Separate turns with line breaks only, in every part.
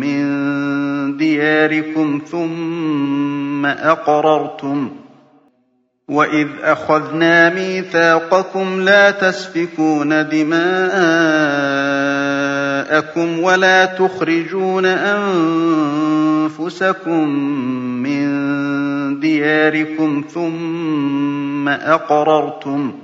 مِّن دِيَارِكُمْ ثُمَّ أَقْرَرْتُمْ وَإِذْ أَخَذْنَا مِيثَاقَكُمْ لَا تَسْفِكُونَ دِمَاءَكُمْ وَلَا تُخْرِجُونَ أَنفُسَكُم مِّن دِيَارِكُمْ ثُمَّ أَقْرَرْتُمْ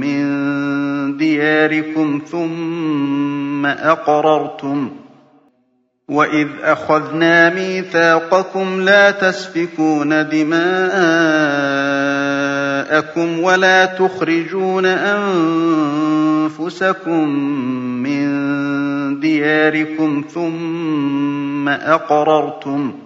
مِّن دِيَارِكُمْ ثُمَّ أَقْرَرْتُمْ وَإِذْ أَخَذْنَا مِيثَاقَكُمْ لَا تَسْفِكُونَ دِمَاءَكُمْ وَلَا تُخْرِجُونَ أَنفُسَكُم مِّن دِيَارِكُمْ ثُمَّ أَقْرَرْتُمْ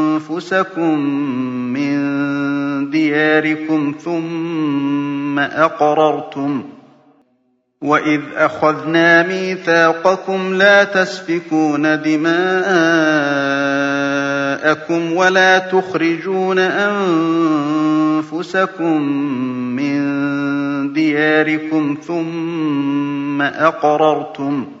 مِّن دِيَارِكُمْ ثُمَّ أَقْرَرْتُمْ وَإِذْ أَخَذْنَا مِيثَاقَكُمْ لَا تَسْفِكُونَ دِمَاءَكُمْ وَلَا تُخْرِجُونَ أَنفُسَكُم مِّن دِيَارِكُمْ ثُمَّ أَقْرَرْتُمْ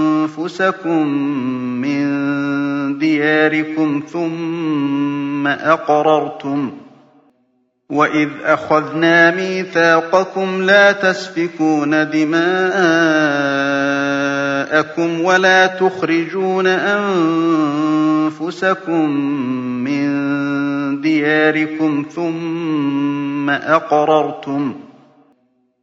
مِّن دِيَارِكُمْ ثُمَّ أَقْرَرْتُمْ وَإِذْ أَخَذْنَا مِيثَاقَكُمْ لَا تَسْفِكُونَ دِمَاءَكُمْ وَلَا تُخْرِجُونَ أَنفُسَكُم مِّن دِيَارِكُمْ ثُمَّ أَقْرَرْتُمْ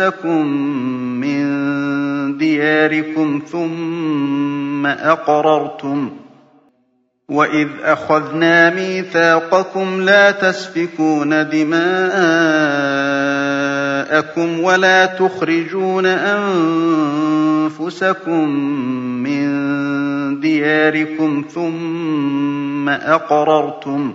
أَنفُسَكُم مِّن دِيَارِكُمْ ثُمَّ أَقْرَرْتُمْ وَإِذْ أَخَذْنَا مِيثَاقَكُمْ لَا تَسْفِكُونَ دِمَاءَكُمْ وَلَا تُخْرِجُونَ أَنفُسَكُم مِّن دِيَارِكُمْ ثُمَّ أَقْرَرْتُمْ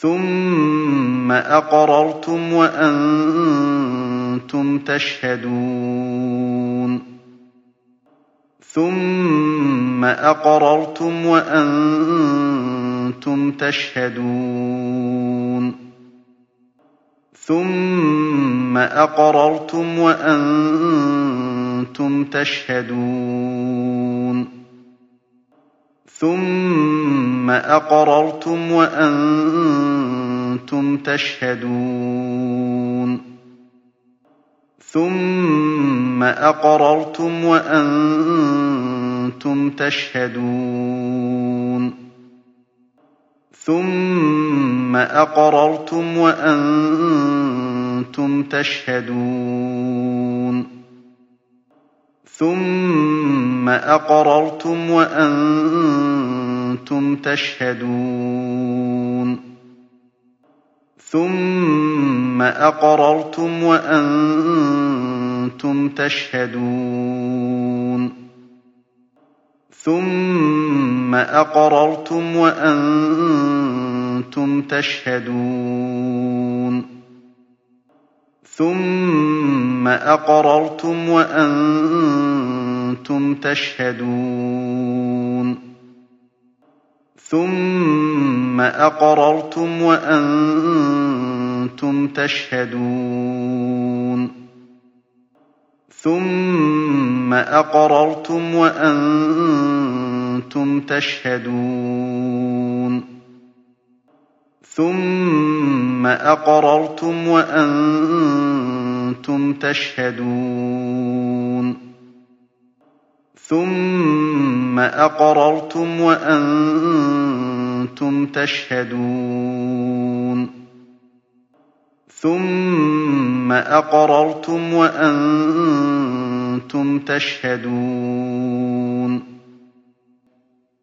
ثم أقررتم وأنتم تشهدون ثم أقررتم وأنتم تشهدون ثم أقررتم وأنتم تشهدون ثم أقررتم وأنتم تشهدون ثم أقررتم وأنتم تشهدون ثم أقررتم وأنتم تشهدون ثم أقررتم وأنتم تشهدون ثم أقررتم وأنتم تشهدون ثم أقررتم وأنتم تشهدون ثم أقررتم وأنتم تشهدون. ثم أقررتم وأنتم تشهدون. ثم أقررتم وأنتم تشهدون. ثم أقررتم وأنتم تشهدون. ثم أقررتم وأنتم تشهدون. ثم أقررتم وأنتم تشهدون.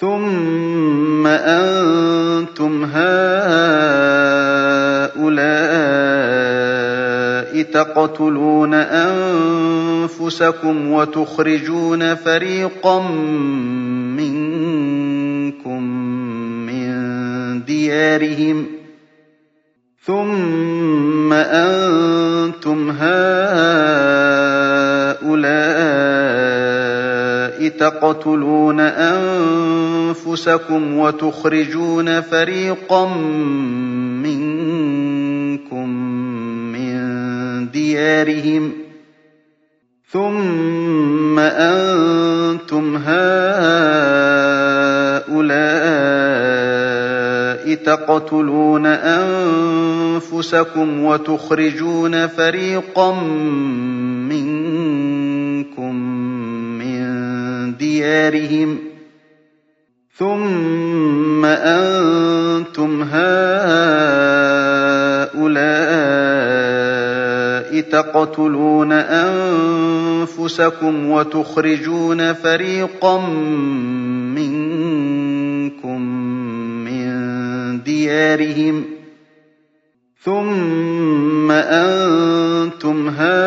ثم أنتم هؤلاء تقتلون أنفسكم وتخرجون فريقا منكم من ديارهم ثم أنتم هؤلاء تقتلون أنفسكم وتخرجون فريقا منكم من ديارهم ثم أنتم هؤلاء تقتلون أنفسكم وتخرجون فريقا منكم من ديارهم ثم أنتم هؤلاء تقتلون أنفسكم وتخرجون فريقا منكم من ديارهم ثم أنتم هؤلاء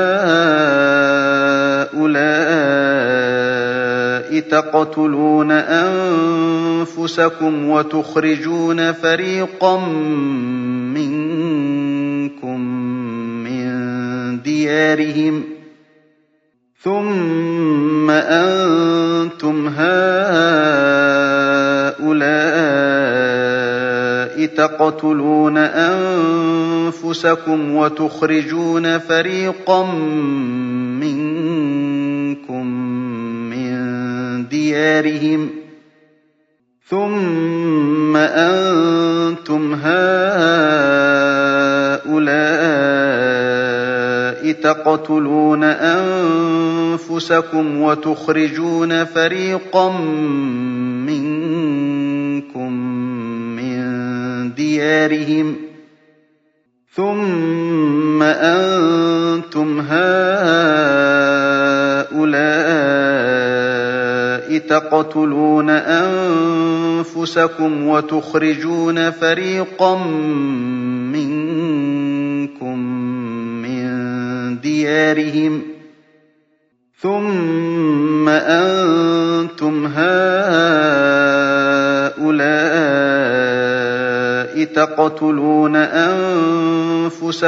تقتلون أنفسكم وتخرجون فريقا منكم من ديارهم ثم أنتم هؤلاء تقتلون أنفسكم وتخرجون فريقا منكم ديارهم ثم أنتم هؤلاء تقتلون أنفسكم وتخرجون فريقا منكم من ديارهم ثم أنتم هؤلاء تقتلون أنفسكم وتخرجون فريقا منكم من ديارهم ثم أنتم هؤلاء تقتلون أنفسكم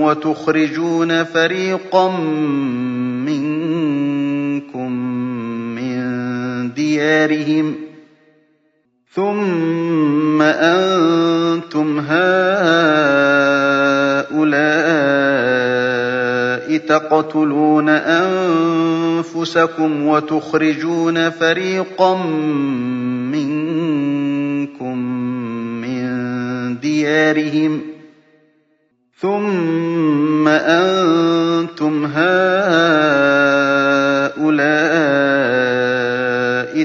وتخرجون فريقا منكم ديارهم ثم أنتم هؤلاء تقتلون أنفسكم وتخرجون فريقا منكم من ديارهم ثم أنتم هؤلاء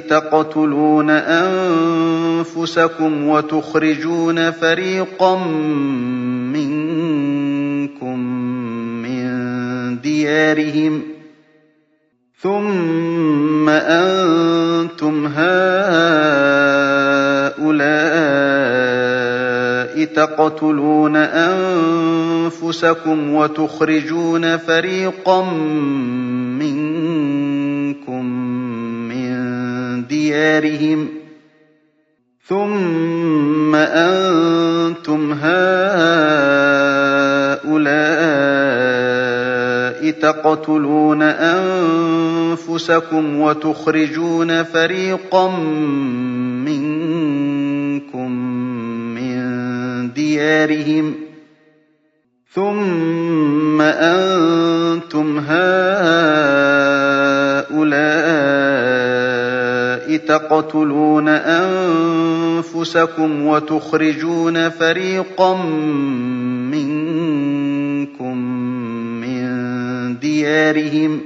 تقتلون أنفسكم وتخرجون فريقا منكم من ديارهم ثم أنتم هؤلاء تقتلون أنفسكم وتخرجون فريقا منكم من ديارهم ثم أنتم هؤلاء تقتلون أنفسكم وتخرجون فريقا منكم من ديارهم ثم أنتم هؤلاء تقتلون أنفسكم وتخرجون فريقا منكم من ديارهم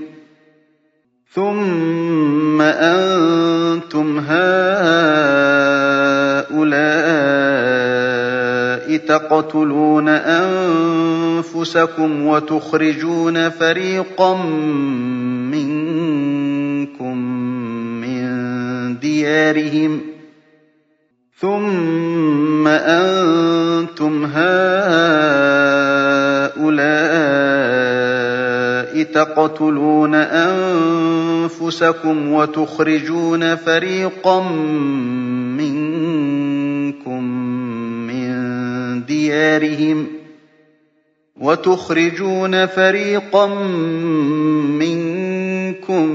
ثم أنتم هؤلاء تقتلون أنفسكم وتخرجون فريقا منكم من ديارهم ثم أنتم هؤلاء تقتلون أنفسكم وتخرجون فريقا منكم من ديارهم وتخرجون فريقا منكم من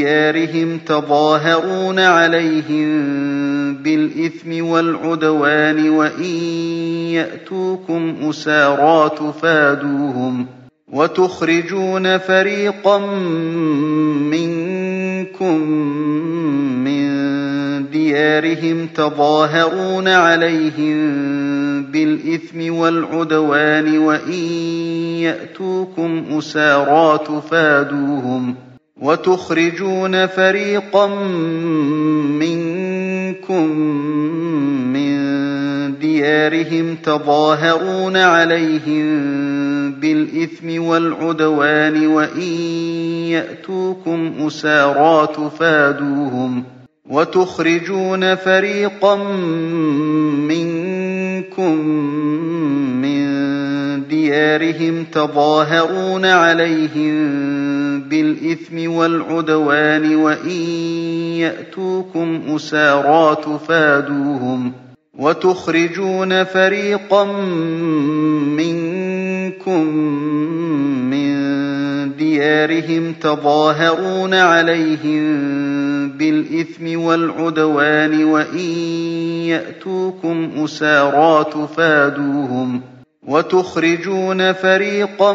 ديارهم تظاهرون عليهم بالإثم والعدوان وإن يأتوكم أسارى تفادوهم وتخرجون فريقا منكم من ديارهم تظاهرون عليهم بالإثم والعدوان وإن يأتوكم أسارى تفادوهم وتخرجون فريقا منكم من ديارهم تظاهرون عليهم بالإثم والعدوان وإن يأتوكم أسارى تفادوهم وتخرجون فريقا منكم من ديارهم تظاهرون عليهم بالإثم والعدوان وإن يأتوكم أسارى تفادوهم وتخرجون فريقا منكم من ديارهم تظاهرون عليهم بالإثم والعدوان وإن يأتوكم أسارى تفادوهم وتخرجون فريقا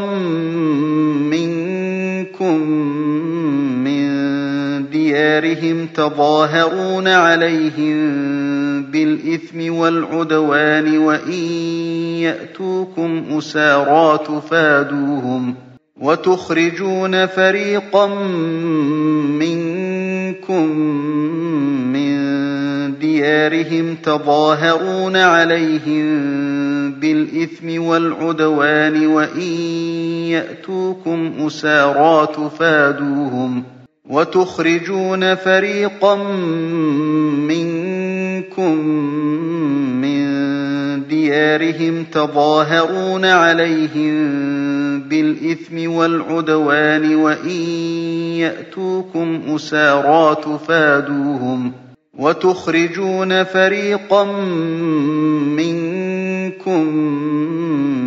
منكم من ديارهم تظاهرون عليهم بالإثم والعدوان وإن يأتوكم أسارى تفادوهم وتخرجون فريقا منكم من ديارهم تظاهرون عليهم بالإثم والعدوان وإن يأتوكم أسارى تفادوهم وتخرجون فريقا منكم من ديارهم تظاهرون عليهم بالإثم والعدوان وإن يأتوكم أسارى تفادوهم وتخرجون فريقا منكم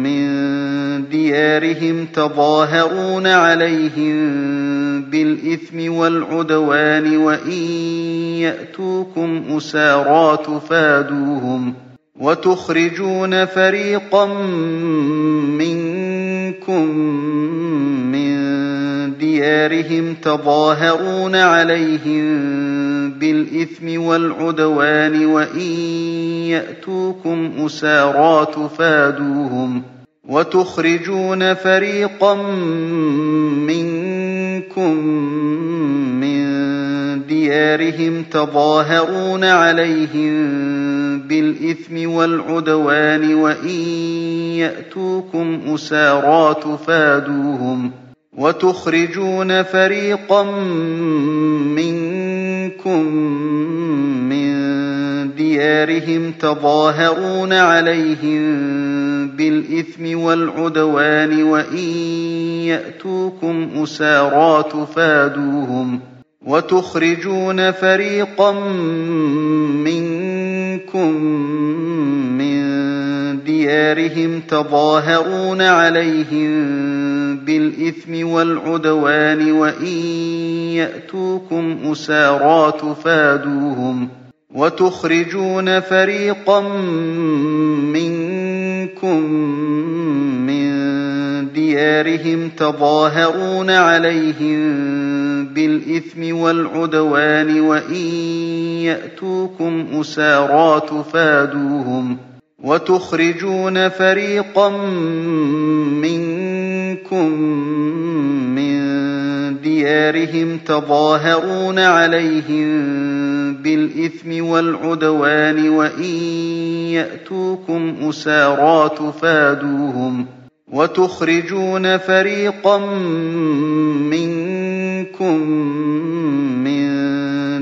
من ديارهم تظاهرون عليهم بالإثم والعدوان وإن يأتوكم أسارى تفادوهم وتخرجون فريقا منكم من ديارهم تظاهرون عليهم بالإثم والعدوان وإن يأتوكم أسارى تفادوهم وتخرجون فريقا منكم من ديارهم تظاهرون عليهم بالإثم والعدوان وإن يأتوكم أسارى تفادوهم وتخرجون فريقا منكم من ديارهم تظاهرون عليهم بالإثم والعدوان وإن يأتوكم أسارى تفادوهم وتخرجون فريقا منكم من ديارهم تظاهرون عليهم بالإثم والعدوان وإن يأتوكم أسارى تفادوهم وتخرجون فريقا منكم من ديارهم تظاهرون عليهم بالإثم والعدوان وإن يأتوكم أسارى تفادوهم وتخرجون فريقا منكم من ديارهم تظاهرون عليهم بالإثم والعدوان وإن يأتوكم أسارى تفادوهم وتخرجون فريقا منكم من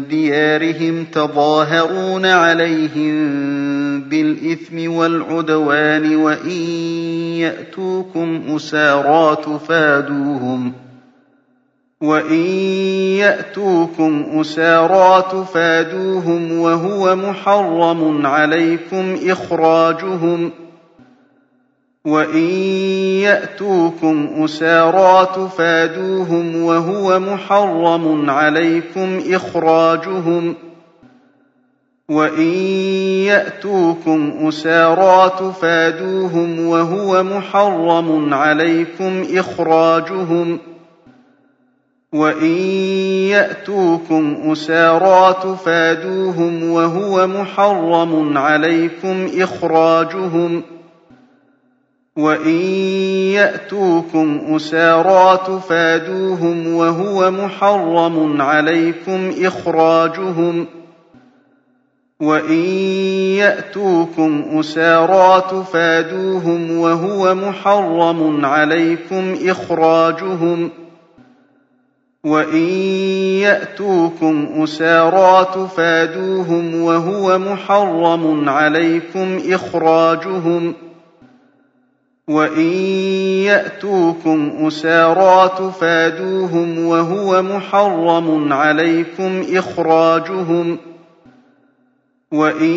ديارهم تظاهرون عليهم بِالْإِثْمِ وَالْعُدْوَانِ وَإِن يَأْتُوكُمْ أُسَارَىٰ تُفَادُوهُمْ وَإِن يَأْتُوكُمْ أُسَارَىٰ تُفَادُوهُمْ وَهُوَ مُحَرَّمٌ عَلَيْكُمْ إِخْرَاجُهُمْ ۚ وَإِن يَأْتُوكُمْ أُسَارَىٰ تُفَادُوهُمْ وَهُوَ مُحَرَّمٌ عَلَيْكُمْ إِخْرَاجُهُمْ ۚ وَإِن يَأْتُوكُمْ أُسَارَىٰ تُفَادُوهُمْ وَهُوَ مُحَرَّمٌ عَلَيْكُمْ إِخْرَاجُهُمْ ۚ وَإِن يَأْتُوكُمْ أُسَارَىٰ تُفَادُوهُمْ وَهُوَ مُحَرَّمٌ عَلَيْكُمْ إِخْرَاجُهُمْ ۚ وَإِن يَأْتُوكُمْ أُسَارَىٰ تُفَادُوهُمْ وَهُوَ مُحَرَّمٌ عَلَيْكُمْ إِخْرَاجُهُمْ ۚ وَإِن يَأْتُوكُمْ أُسَارَىٰ تُفَادُوهُمْ وَهُوَ مُحَرَّمٌ عَلَيْكُمْ إِخْرَاجُهُمْ ۚ وَإِن يَأْتُوكُمْ أُسَارَىٰ تُفَادُوهُمْ وَهُوَ مُحَرَّمٌ عَلَيْكُمْ إِخْرَاجُهُمْ ۚ وَإِن يَأْتُوكُمْ أُسَارَىٰ تُفَادُوهُمْ وَهُوَ مُحَرَّمٌ عَلَيْكُمْ إِخْرَاجُهُمْ ۚ وَإِن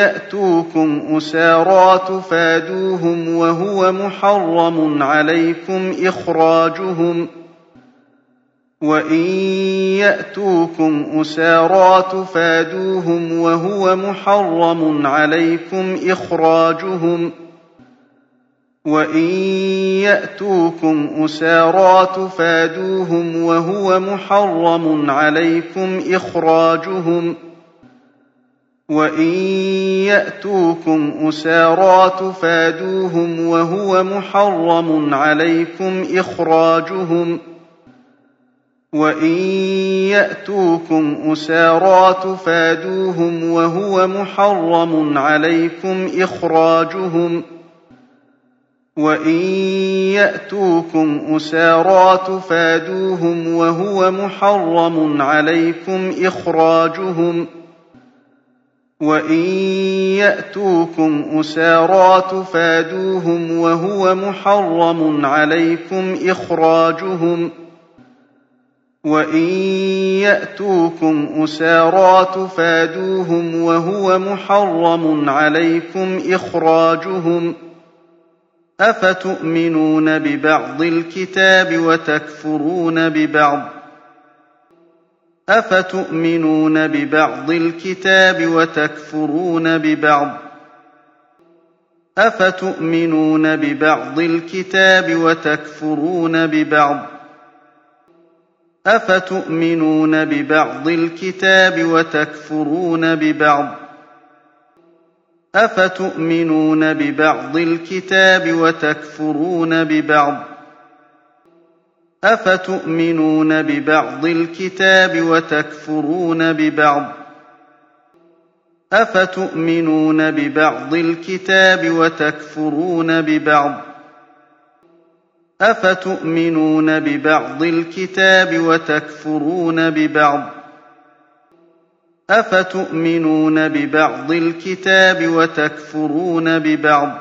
يَأْتُوكُمْ أُسَارَىٰ تُفَادُوهُمْ وَهُوَ مُحَرَّمٌ عَلَيْكُمْ إِخْرَاجُهُمْ ۚ وَإِن يَأْتُوكُمْ أُسَارَىٰ تُفَادُوهُمْ وَهُوَ مُحَرَّمٌ عَلَيْكُمْ إِخْرَاجُهُمْ ۚ وَإِن يَأْتُوكُمْ أُسَارَىٰ تُفَادُوهُمْ وَهُوَ مُحَرَّمٌ عَلَيْكُمْ إِخْرَاجُهُمْ ۚ وَإِن يَأْتُوكُمْ أُسَارَىٰ تُفَادُوهُمْ وَهُوَ مُحَرَّمٌ عَلَيْكُمْ إِخْرَاجُهُمْ ۚ وَإِن يَأْتُوكُمْ أُسَارَىٰ تُفَادُوهُمْ وَهُوَ مُحَرَّمٌ عَلَيْكُمْ إِخْرَاجُهُمْ ۚ وَإِن يَأْتُوكُمْ أُسَارَىٰ تُفَادُوهُمْ وَهُوَ مُحَرَّمٌ عَلَيْكُمْ إِخْرَاجُهُمْ ۚ وَإِن يَأْتُوكُمْ أُسَارَىٰ تُفَادُوهُمْ وَهُوَ مُحَرَّمٌ عَلَيْكُمْ إِخْرَاجُهُمْ ۚ وَإِن يَأْتُوكُمْ أُسَارَىٰ تُفَادُوهُمْ وَهُوَ مُحَرَّمٌ عَلَيْكُمْ إِخْرَاجُهُمْ ۚ أَفَتُؤْمِنُونَ بِبَعْضِ الْكِتَابِ وَتَكْفُرُونَ بِبَعْضٍ ۖ أَفَتُؤْمِنُونَ بِبَعْضِ الْكِتَابِ وَتَكْفُرُونَ بِبَعْضٍ ۖ أَفَتُؤْمِنُونَ بِبَعْضِ الْكِتَابِ وَتَكْفُرُونَ بِبَعْضٍ ۖ أَفَتُؤْمِنُونَ بِبَعْضِ الْكِتَابِ وَتَكْفُرُونَ بِبَعْضٍ ۖ أَفَتُؤْمِنُونَ بِبَعْضِ الْكِتَابِ وَتَكْفُرُونَ بِبَعْضٍ ۖ؟ أَفَتُؤْمِنُونَ بِبَعْضِ الْكِتَابِ وَتَكْفُرُونَ بِبَعْضٍ ۖ؟ أَفَتُؤْمِنُونَ بِبَعْضِ الْكِتَابِ وَتَكْفُرُونَ بِبَعْضٍ ۖ؟ أَفَتُؤْمِنُونَ بِبَعْضِ الْكِتَابِ وَتَكْفُرُونَ بِبَعْضٍ ۖ؟ أَفَتُؤْمِنُونَ بِبَعْضِ الْكِتَابِ وَتَكْفُرُونَ بِبَعْضٍ ۖ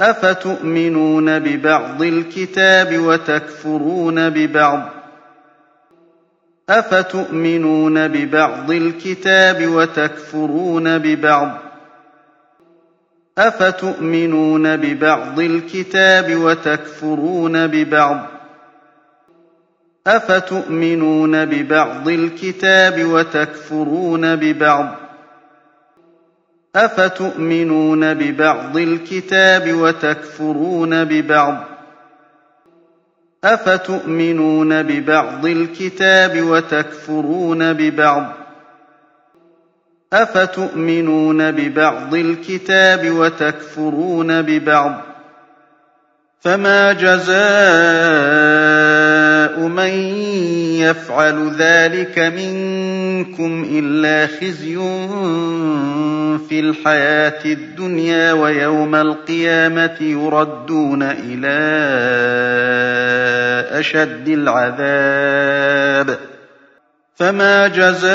أَفَتُؤْمِنُونَ بِبَعْضِ الْكِتَابِ وَتَكْفُرُونَ بِبَعْضٍ ۖ أَفَتُؤْمِنُونَ بِبَعْضِ الْكِتَابِ وَتَكْفُرُونَ بِبَعْضٍ ۖ أَفَتُؤْمِنُونَ بِبَعْضِ الْكِتَابِ وَتَكْفُرُونَ بِبَعْضٍ ۖ أَفَتُؤْمِنُونَ بِبَعْضِ الْكِتَابِ وَتَكْفُرُونَ بِبَعْضٍ ۖ؟ أَفَتُؤْمِنُونَ بِبَعْضِ الْكِتَابِ وَتَكْفُرُونَ بِبَعْضٍ ۖ؟ أَفَتُؤْمِنُونَ بِبَعْضِ الْكِتَابِ وَتَكْفُرُونَ بِبَعْضٍ ۖ؟ أَفَتُؤْمِنُونَ بِبَعْضِ الْكِتَابِ وَتَكْفُرُونَ بِبَعْضٍ ۖ؟ فَمَا جَزَاءُ مَن يَفْعَلُ ذَٰلِكَ مِنكُمْ إِلَّا خِزْيٌ فِي الْحَيَاةِ الدُّنْيَا ۖ وَيَوْمَ الْقِيَامَةِ يُرَدُّونَ إِلَىٰ أَشَدِّ الْعَذَابِ. فَمَا جَزَاءُ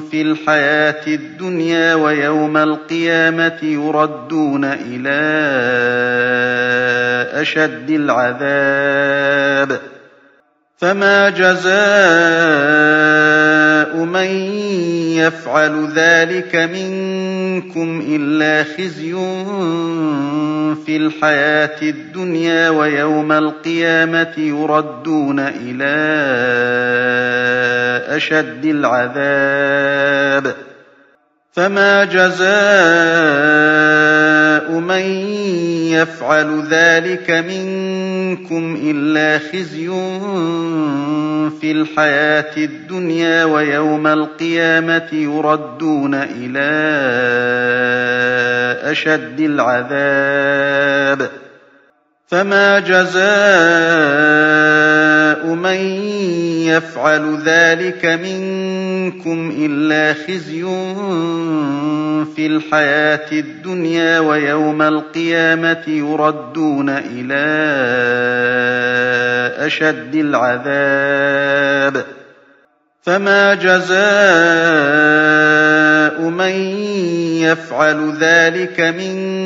في الحياة الدنيا ويوم القيامة يردون إلى أشد العذاب. فما جزاء من يفعل ذلك منكم إلا خزي في الحياة الدنيا ويوم القيامة يردون إلى أشد العذاب. فما جزاء من يفعل ذلك منكم إلا خزي في الحياة الدنيا ويوم القيامة يردون إلى أشد العذاب. فما جزاء من يفعل ذلك منكم إلا خزي في الحياة الدنيا ويوم القيامة يردون إلى أشد العذاب. فما جزاء من يفعل ذلك منكم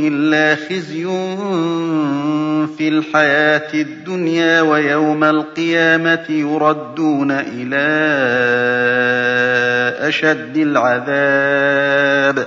إلا خزي في الحياة الدنيا ويوم القيامة يردون إلى أشد العذاب.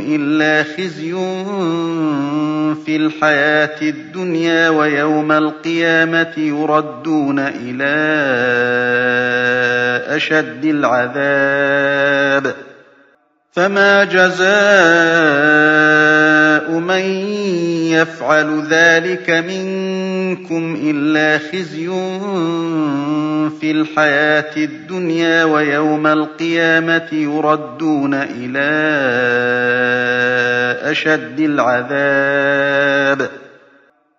إلا خزي في الحياة الدنيا ويوم القيامة يردون إلى أشد العذاب فما جزاء من يفعل ذلك منكم إلا خزي في الحياة الدنيا ويوم القيامة يردون إلى أشد العذاب.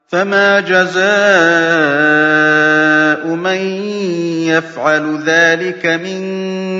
فما جزاء من يفعل ذلك منكم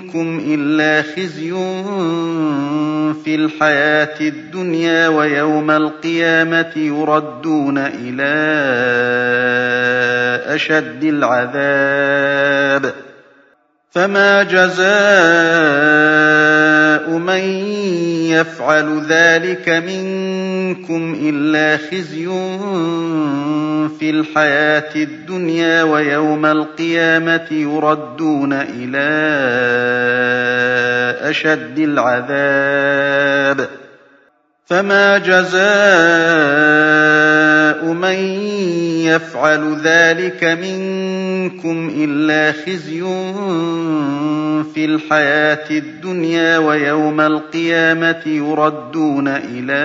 منكم إلا خزي في الحياة الدنيا ويوم القيامة يردون إلى أشد العذاب. فما جزاء من يفعل ذلك منكم إلا خزي في الحياة الدنيا ويوم القيامة يردون إلى أشد العذاب. فما جزاء من يفعل ذلك منكم إلا خزي في الحياة الدنيا ويوم القيامة يردون إلى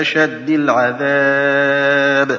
أشد العذاب.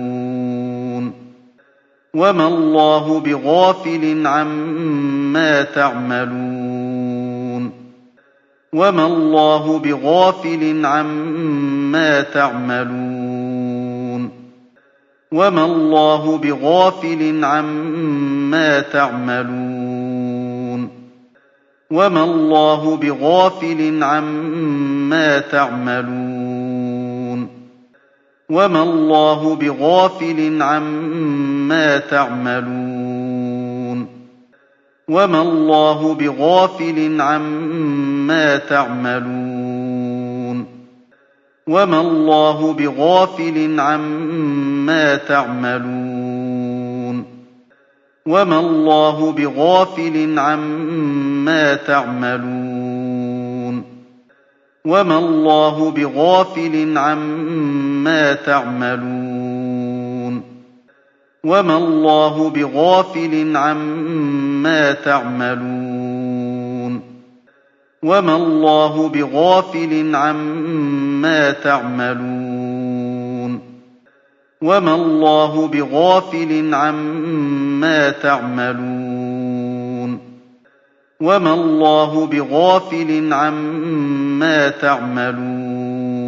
وما الله بغافل عما تعملون وما الله بغافل عما تعملون وما الله بغافل عما تعملون وما الله بغافل عما تعملون وما الله بغافل عما تعملون وما الله بغافل عما تعملون وما الله بغافل عما تعملون وما الله بغافل عما تعملون وما الله بغافل عما تعملون وما الله بغافل عما تعملون وما الله بغافل عما تعملون وما الله بغافل عما تعملون وما الله بغافل عما تعملون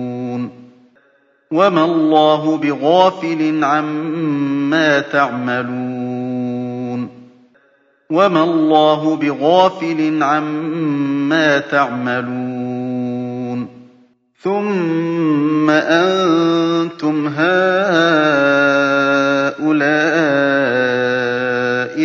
وما الله بغافل عما تعملون وما الله بغافل عما تعملون ثم أنتم هؤلاء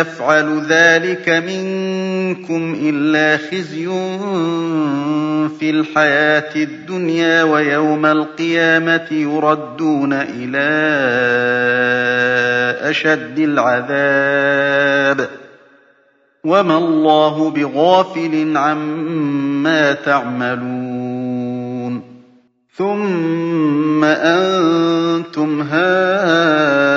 يفعل ذلك منكم إلا خزي في الحياة الدنيا ويوم القيامة يردون إلى أشد العذاب. وما الله بغافل عما تعملون. ثم أنتم هؤلاء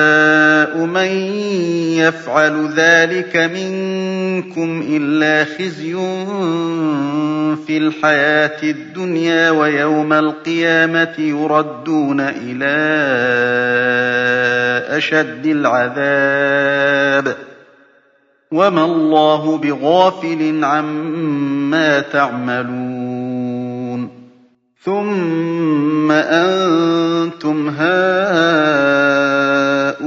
من يفعل ذلك منكم إلا خزي في الحياة الدنيا ويوم القيامة يردون إلى أشد العذاب وما الله بغافل عما تعملون ثم أنتم هؤلاء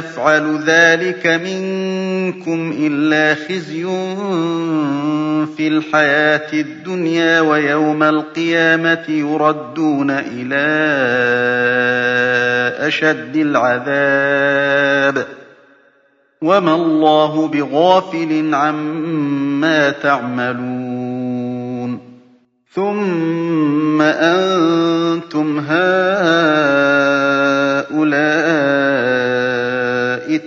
يفعل ذلك منكم إلا خزي في الحياة الدنيا ويوم القيامة يردون إلى أشد العذاب. وما الله بغافل عما تعملون. ثم أنتم هؤلاء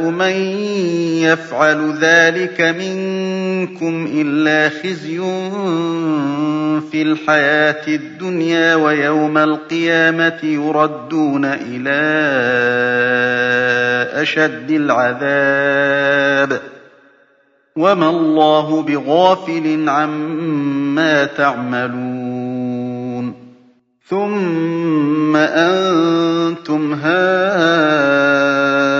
من يفعل ذلك منكم إلا خزي في الحياة الدنيا ويوم القيامة يردون إلى أشد العذاب. وما الله بغافل عما تعملون. ثم أنتم هؤلاء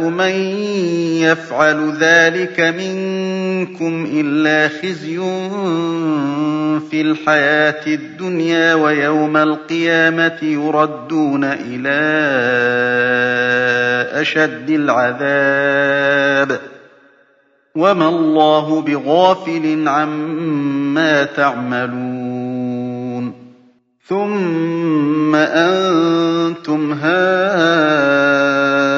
من يفعل ذلك منكم إلا خزي في الحياة الدنيا ويوم القيامة يردون إلى أشد العذاب. وما الله بغافل عما تعملون. ثم أنتم هؤلاء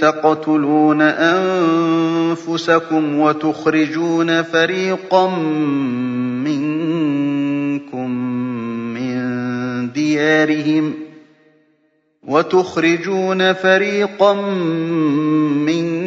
تقتلون أنفسكم وتخرجون فريقا منكم من ديارهم وتخرجون فريقا منكم من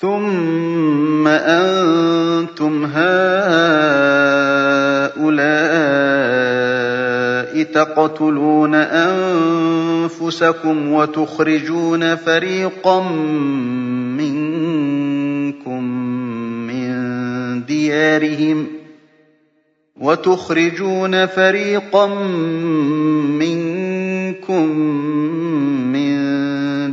ثم أنتم هؤلاء تقتلون أنفسكم وتخرجون فريقا منكم من ديارهم وتخرجون فريقا منكم من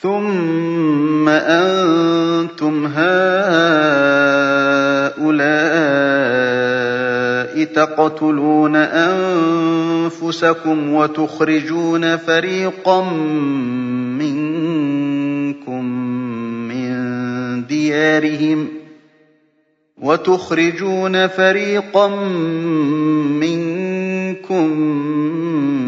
ثم أنتم هؤلاء تقتلون أنفسكم وتخرجون فريقا منكم من ديارهم وتخرجون فريقا منكم من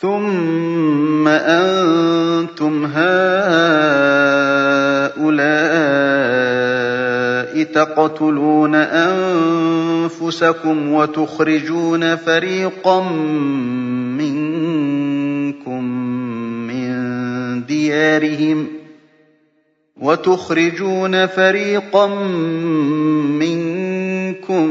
ثُمَّ أَنتُمْ هَٰؤُلَاءِ تَقْتُلُونَ أَنفُسَكُمْ وَتُخْرِجُونَ فَرِيقًا مِّنكُم مِّن دِيَارِهِمْ وتخرجون فريقا منكم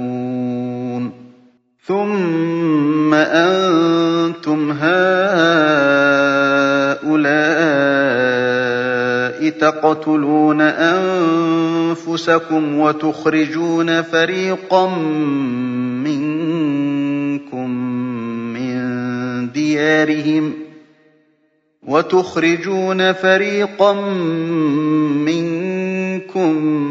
ثم أنتم هؤلاء تقتلون أنفسكم وتخرجون فريقا منكم من ديارهم وتخرجون فريقا منكم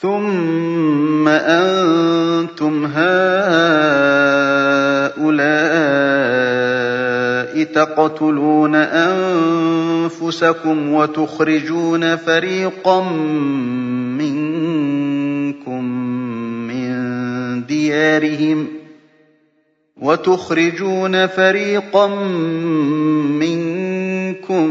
ثم أنتم هؤلاء تقتلون أنفسكم وتخرجون فريقا منكم من ديارهم وتخرجون فريقا منكم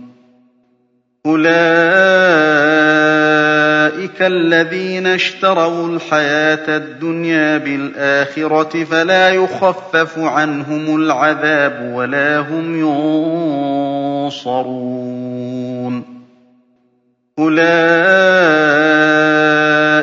أُولَٰئِكَ الَّذِينَ اشْتَرَوُا الْحَيَاةَ الدُّنْيَا بِالْآخِرَةِ فَلَا يُخَفَّفُ عَنْهُمُ الْعَذَابُ وَلَا هُمْ يُنصَرُونَ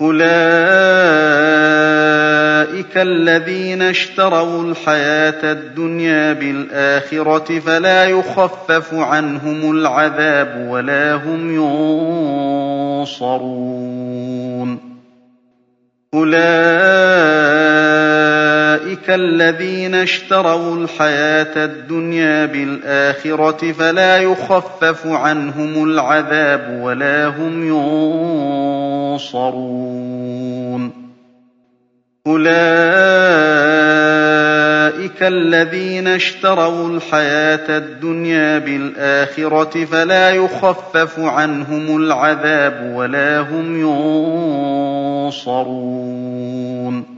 أُولَٰئِكَ الَّذِينَ اشْتَرَوُا الْحَيَاةَ الدُّنْيَا بِالْآخِرَةِ فَلَا يُخَفَّفُ عَنْهُمُ الْعَذَابُ وَلَا هُمْ يُنصَرُونَ أُولَٰئِكَ الَّذِينَ اشْتَرَوُا الْحَيَاةَ الدُّنْيَا بِالْآخِرَةِ فَلَا يُخَفَّفُ عَنْهُمُ الْعَذَابُ وَلَا هُمْ يُنصَرُونَ أُولَٰئِكَ الَّذِينَ اشْتَرَوُا الْحَيَاةَ الدُّنْيَا بِالْآخِرَةِ فَلَا يُخَفَّفُ عَنْهُمُ الْعَذَابُ وَلَا هُمْ يُنصَرُونَ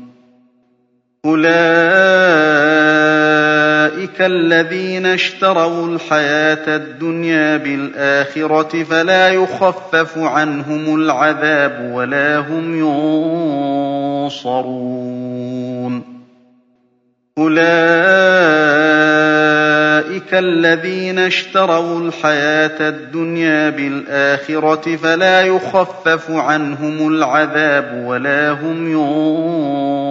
أُولَٰئِكَ الَّذِينَ اشْتَرَوُا الْحَيَاةَ الدُّنْيَا بِالْآخِرَةِ فَلَا يُخَفَّفُ عَنْهُمُ الْعَذَابُ وَلَا هُمْ يُنصَرُونَ أُولَٰئِكَ الَّذِينَ اشْتَرَوُا الْحَيَاةَ الدُّنْيَا بِالْآخِرَةِ فَلَا يُخَفَّفُ عَنْهُمُ الْعَذَابُ وَلَا هُمْ يُنصَرُونَ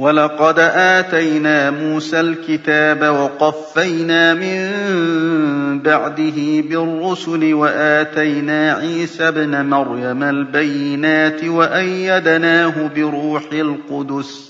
وَلَقَدْ آتَيْنَا مُوسَى الْكِتَابَ وَقَفَّيْنَا مِن بَعْدِهِ بِالرُّسُلِ وَآتَيْنَا عِيسَى ابْنَ مَرْيَمَ الْبَيِّنَاتِ وَأَيَّدْنَاهُ بِرُوحِ الْقُدُسِ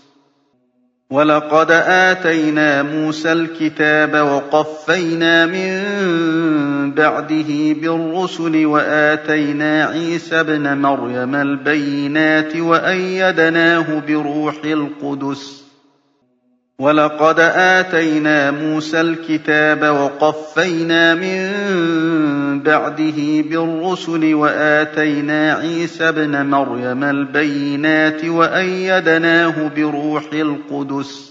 وَلَقَدْ آتَيْنَا مُوسَى الْكِتَابَ وَقَفَّيْنَا مِن بَعْدِهِ بِالرُّسُلِ وَآتَيْنَا عِيسَى ابْنَ مَرْيَمَ الْبَيِّنَاتِ وَأَيَّدْنَاهُ بِرُوحِ الْقُدُسِ وَلَقَدْ آتَيْنَا مُوسَى الْكِتَابَ وَقَفَّيْنَا مِن بَعْدِهِ بِالرُّسُلِ وَآتَيْنَا عِيسَى ابْنَ مَرْيَمَ الْبَيِّنَاتِ وَأَيَّدْنَاهُ بِرُوحِ الْقُدُسِ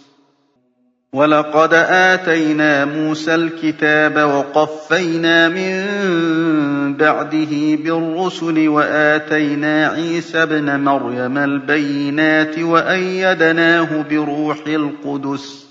وَلَقَدْ آتَيْنَا مُوسَى الْكِتَابَ وَقَفَّيْنَا مِن بَعْدِهِ بِالرُّسُلِ وَآتَيْنَا عِيسَى ابْنَ مَرْيَمَ الْبَيِّنَاتِ وَأَيَّدْنَاهُ بِرُوحِ الْقُدُسِ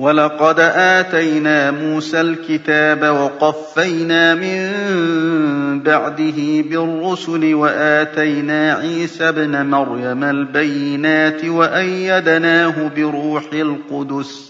وَلَقَدْ آتَيْنَا مُوسَى الْكِتَابَ وَقَفَّيْنَا مِن بَعْدِهِ بِالرُّسُلِ وَآتَيْنَا عِيسَى ابْنَ مَرْيَمَ الْبَيِّنَاتِ وَأَيَّدْنَاهُ بِرُوحِ الْقُدُسِ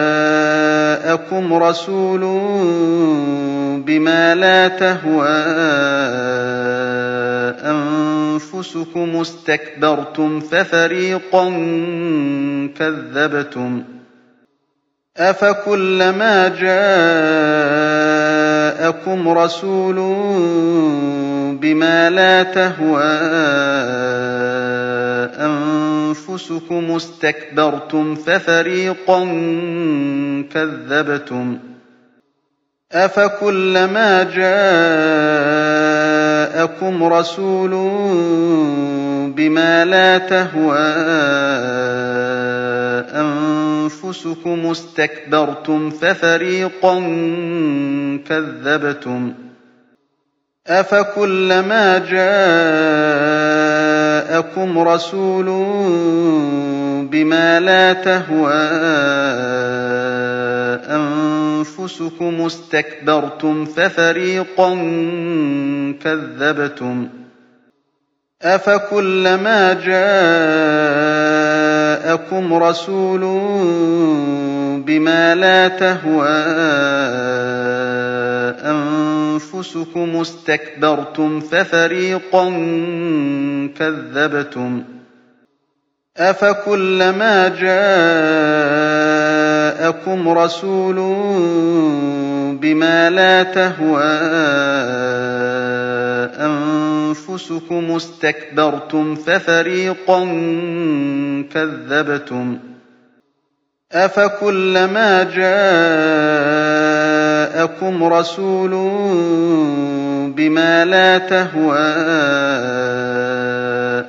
جَاءَكُمْ رَسُولٌ بِمَا لَا تَهْوَىٰ أَنفُسُكُمُ اسْتَكْبَرْتُمْ فَفَرِيقًا كَذَّبْتُمْ أَفَكُلَّمَا جَاءَكُمْ رَسُولٌ بِمَا لَا تَهْوَىٰ أَنفُسُكُمُ اسْتَكْبَرْتُمْ فَفَرِيقًا كَذَّبْتُمْ أَفَكُلَّمَا جَاءَكُمْ رَسُولٌ بِمَا لَا تَهْوَىٰ أَنفُسُكُمُ اسْتَكْبَرْتُمْ فَفَرِيقًا كَذَّبْتُمْ أَفَكُلَّمَا جَاءَكُمْ رَسُولٌ بِمَا لَا تَهْوَىٰ أَنفُسُكُمُ اسْتَكْبَرْتُمْ فَفَرِيقًا كَذَّبْتُمْ أَفَكُلَّمَا جَاءَكُمْ رَسُولٌ بِمَا لَا تَهْوَىٰ أَنفُسُكُمُ اسْتَكْبَرْتُمْ فَفَرِيقًا كَذَّبْتُمْ أَفَكُلَّمَا جَاءَكُمْ رَسُولٌ بِمَا لَا تَهْوَىٰ أَنفُسُكُمُ اسْتَكْبَرْتُمْ فَفَرِيقًا كَذَّبْتُمْ أَفَكُلَّمَا جَاءَكُمْ رَسُولٌ بِمَا لَا تَهْوَىٰ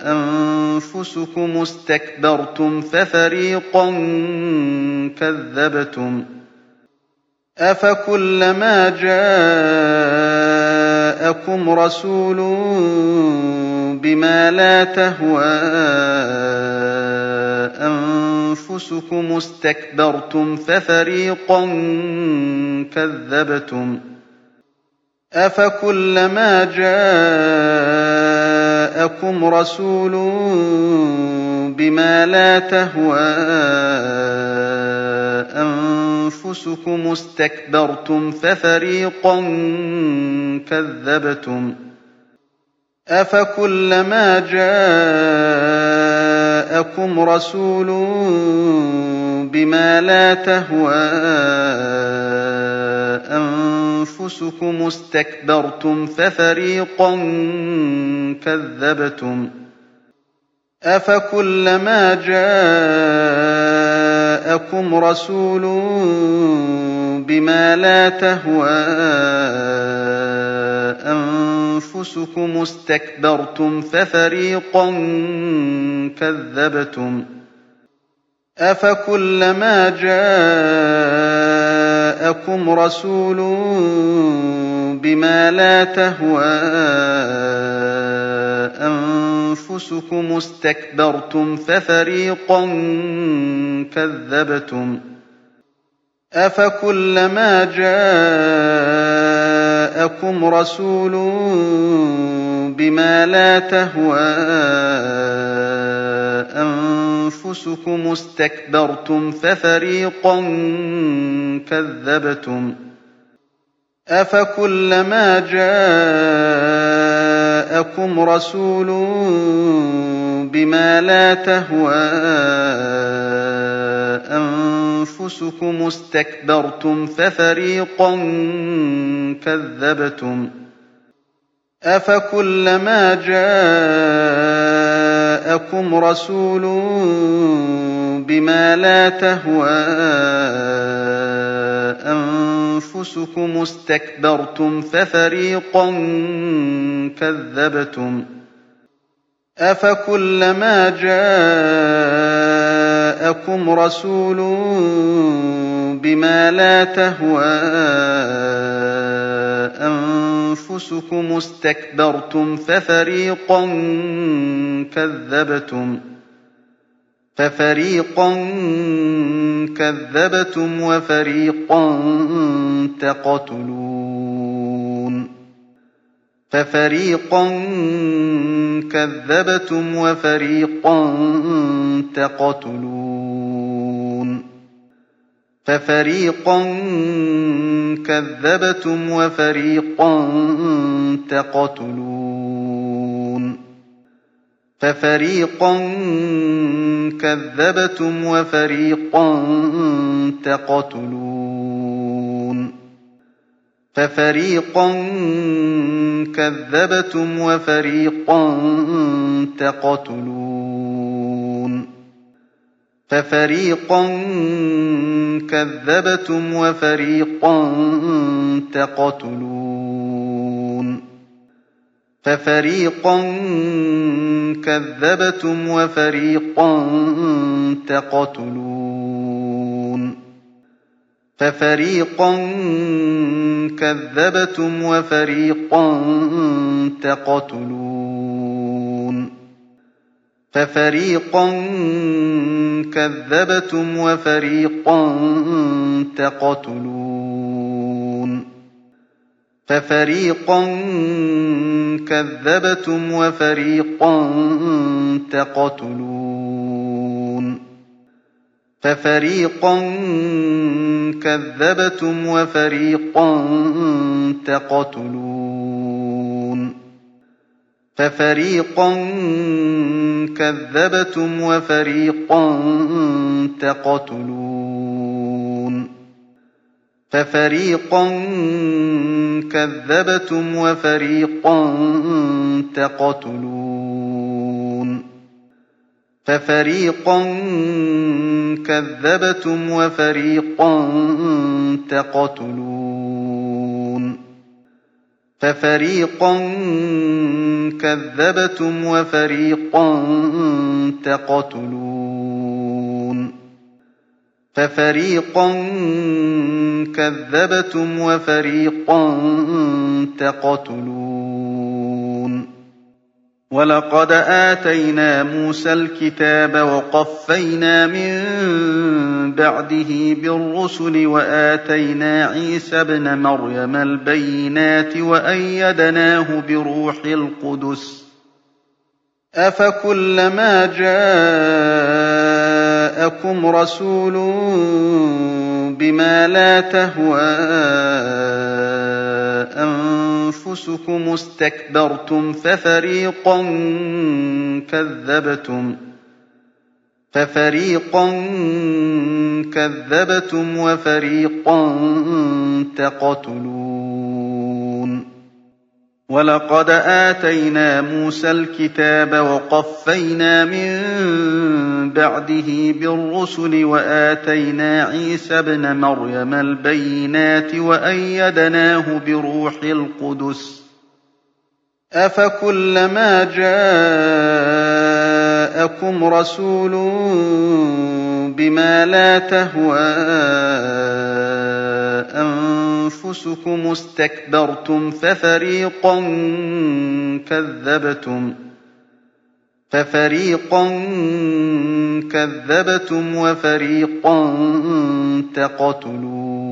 أَنفُسُكُمُ اسْتَكْبَرْتُمْ فَفَرِيقًا كَذَّبْتُمْ أَفَكُلَّمَا جَاءَكُمْ رَسُولٌ بِمَا لَا تَهْوَىٰ أَنفُسُكُمُ اسْتَكْبَرْتُمْ فَفَرِيقًا كَذَّبْتُمْ أَفَكُلَّمَا جَاءَكُمْ رَسُولٌ بِمَا لَا تَهْوَىٰ أَنفُسُكُمُ اسْتَكْبَرْتُمْ فَفَرِيقًا كَذَّبْتُمْ أَفَكُلَّمَا جَاءَكُمْ رَسُولٌ بِمَا لَا تَهْوَىٰ أَنفُسُكُمُ اسْتَكْبَرْتُمْ فَفَرِيقًا كَذَّبْتُمْ أَفَكُلَّمَا جَاءَكُمْ رَسُولٌ بِمَا لَا تَهْوَىٰ أَنفُسُكُمُ اسْتَكْبَرْتُمْ فَفَرِيقًا كَذَّبْتُمْ أَفَكُلَّمَا جَاءَكُمْ رَسُولٌ بِمَا لَا تَهْوَىٰ أَنفُسُكُمُ اسْتَكْبَرْتُمْ فَفَرِيقًا كَذَّبْتُمْ أَفَكُلَّمَا جَاءَكُمْ رَسُولٌ بِمَا لَا تَهْوَىٰ أَنفُسُكُمُ اسْتَكْبَرْتُمْ فَفَرِيقًا كَذَّبْتُمْ أَفَكُلَّمَا جَاءَكُمْ رَسُولٌ بِمَا لَا تَهْوَىٰ أَنفُسُكُمُ اسْتَكْبَرْتُمْ فَفَرِيقًا كَذَّبْتُمْ أَفَكُلَّمَا جَاءَكُمْ رَسُولٌ بِمَا لَا تَهْوَىٰ أَنفُسُكُمُ اسْتَكْبَرْتُمْ فَفَرِيقًا كَذَّبْتُمْ أَفَكُلَّمَا جَاءَكُمْ رَسُولٌ بِمَا لَا تَهْوَىٰ أَنفُسُكُمُ اسْتَكْبَرْتُمْ فَفَرِيقًا كَذَّبْتُمْ فَفَرِيقًا كَذَّبْتُمْ وَفَرِيقًا تَقْتُلُونَ فَفَرِيقًا كَذَّبْتُمْ وَفَرِيقًا تَقْتُلُونَ فَفَرِيقًا كَذَّبْتُمْ وَفَرِيقًا تَقْتُلُونَ. فَفَرِيقًا كَذَّبْتُمْ وَفَرِيقًا تَقْتُلُونَ. فَفَرِيقًا كَذَّبْتُمْ وَفَرِيقًا تَقْتُلُونَ. فَفَرِيقًا كَذَّبْتُمْ وَفَرِيقًا تَقْتُلُونَ. فَفَرِيقًا كَذَّبْتُمْ وَفَرِيقًا تَقْتُلُونَ. فَفَرِيقًا كَذَّبْتُمْ وَفَرِيقًا تَقْتُلُونَ. فَفَرِيقًا كَذَّبْتُمْ وَفَرِيقًا تَقْتُلُونَ. فَفَرِيقًا كَذَّبْتُمْ وَفَرِيقًا تَقْتُلُونَ. فَفَرِيقًا كَذَّبْتُمْ وَفَرِيقًا تَقْتُلُونَ. فَفَرِيقًا كَذَّبْتُمْ وَفَرِيقًا تَقْتُلُونَ. فَفَرِيقًا كَذَّبْتُمْ وَفَرِيقًا تَقْتُلُونَ. فَفَرِيقًا كَذَّبْتُمْ وَفَرِيقًا تَقْتُلُونَ. فَفَرِيقًا كَذَّبْتُمْ وَفَرِيقًا تَقْتُلُونَ. فَفَرِيقًا كَذَّبْتُمْ وَفَرِيقًا تَقْتُلُونَ. وَلَقَدْ آتَيْنَا مُوسَى الْكِتَابَ وَقَفَّيْنَا مِن بَعْدِهِ بِالرُّسُلِ وَآتَيْنَا عِيسَى ابْنَ مَرْيَمَ الْبَيِّنَاتِ وَأَيَّدْنَاهُ بِرُوحِ الْقُدُسِ ۗ أَفَكُلَّمَا جَاءَكُمْ رَسُولٌ بِمَا لَا تَهْوَىٰ أَنفُسُكُمُ اسْتَكْبَرْتُمْ فَفَرِيقًا كَذَّبْتُمْ وَفَرِيقًا تَقْتُلُونَ وَلَقَدْ آتَيْنَا مُوسَى الْكِتَابَ وَقَفَّيْنَا مِن بَعْدِهِ بِالرُّسُلِ وَآتَيْنَا عِيسَى ابْنَ مَرْيَمَ الْبَيِّنَاتِ وَأَيَّدْنَاهُ بِرُوحِ الْقُدُسِ ۗ أَفَكُلَّمَا جَاءَكُمْ رَسُولٌ بِمَا لَا تَهْوَىٰ أَنفُسُكُمُ اسْتَكْبَرْتُمْ فَفَرِيقًا كَذَّبْتُمْ وَفَرِيقًا تَقْتُلُونَ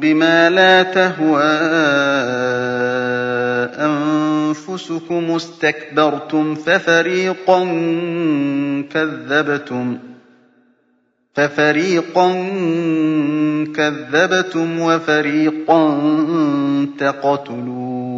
بِمَا لَا تَهْوَىٰ أَنفُسُكُمُ اسْتَكْبَرْتُمْ فَفَرِيقًا كَذَّبْتُمْ وَفَرِيقًا تَقْتُلُونَ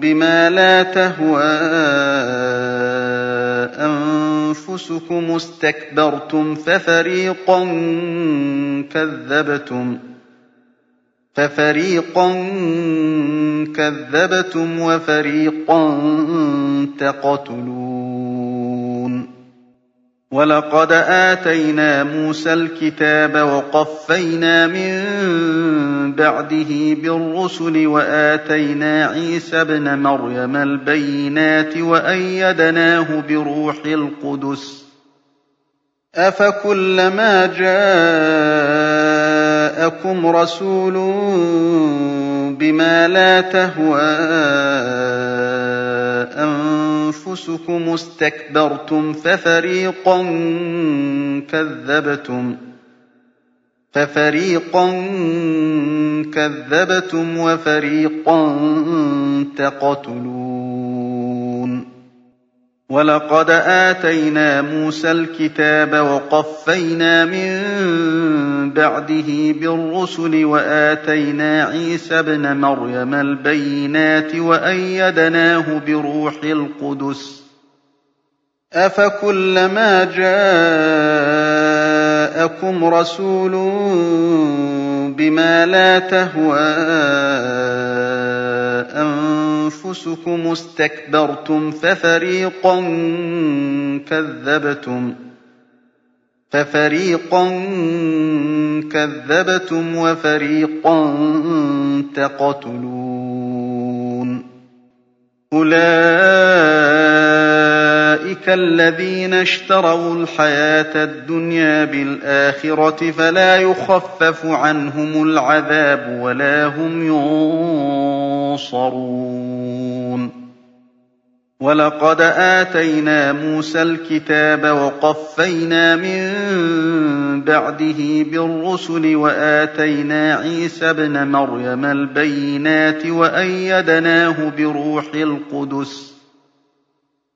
بِمَا لَا تَهْوَىٰ أَنفُسُكُمُ اسْتَكْبَرْتُمْ فَفَرِيقًا كَذَّبْتُمْ وَفَرِيقًا تَقْتُلُونَ وَلَقَدْ آتَيْنَا مُوسَى الْكِتَابَ وَقَفَّيْنَا مِن بَعْدِهِ بِالرُّسُلِ وَآتَيْنَا عِيسَى ابْنَ مَرْيَمَ الْبَيِّنَاتِ وَأَيَّدْنَاهُ بِرُوحِ الْقُدُسِ ۗ أَفَكُلَّمَا جَاءَكُمْ رَسُولٌ بِمَا لَا تَهْوَىٰ أَنفُسُكُمُ اسْتَكْبَرْتُمْ فَفَرِيقًا كَذَّبْتُمْ وَفَرِيقًا تَقْتُلُونَ وَلَقَدْ آتَيْنَا مُوسَى الْكِتَابَ وَقَفَّيْنَا مِن بَعْدِهِ بِالرُّسُلِ وَآتَيْنَا عِيسَى ابْنَ مَرْيَمَ الْبَيِّنَاتِ وَأَيَّدْنَاهُ بِرُوحِ الْقُدُسِ ۗ أَفَكُلَّمَا جَاءَكُمْ رَسُولٌ بِمَا لَا تَهْوَىٰ أَنفُسُكُمُ اسْتَكْبَرْتُمْ فَفَرِيقًا كَذَّبْتُمْ. وَفَرِيقًا تَقْتُلُونَ. أُولَٰئِكَ الَّذِينَ اشْتَرَوُا الْحَيَاةَ الدُّنْيَا بِالْآخِرَةِ فَلَا يُخَفَّفُ عَنْهُمُ الْعَذَابُ وَلَا هُمْ يُنصَرُونَ. وَلَقَدْ آتَيْنَا مُوسَى الْكِتَابَ وَقَفَّيْنَا مِن بَعْدِهِ بِالرُّسُلِ وَآتَيْنَا عِيسَى ابْنَ مَرْيَمَ الْبَيِّنَاتِ وَأَيَّدْنَاهُ بِرُوحِ الْقُدُسِ ۗ.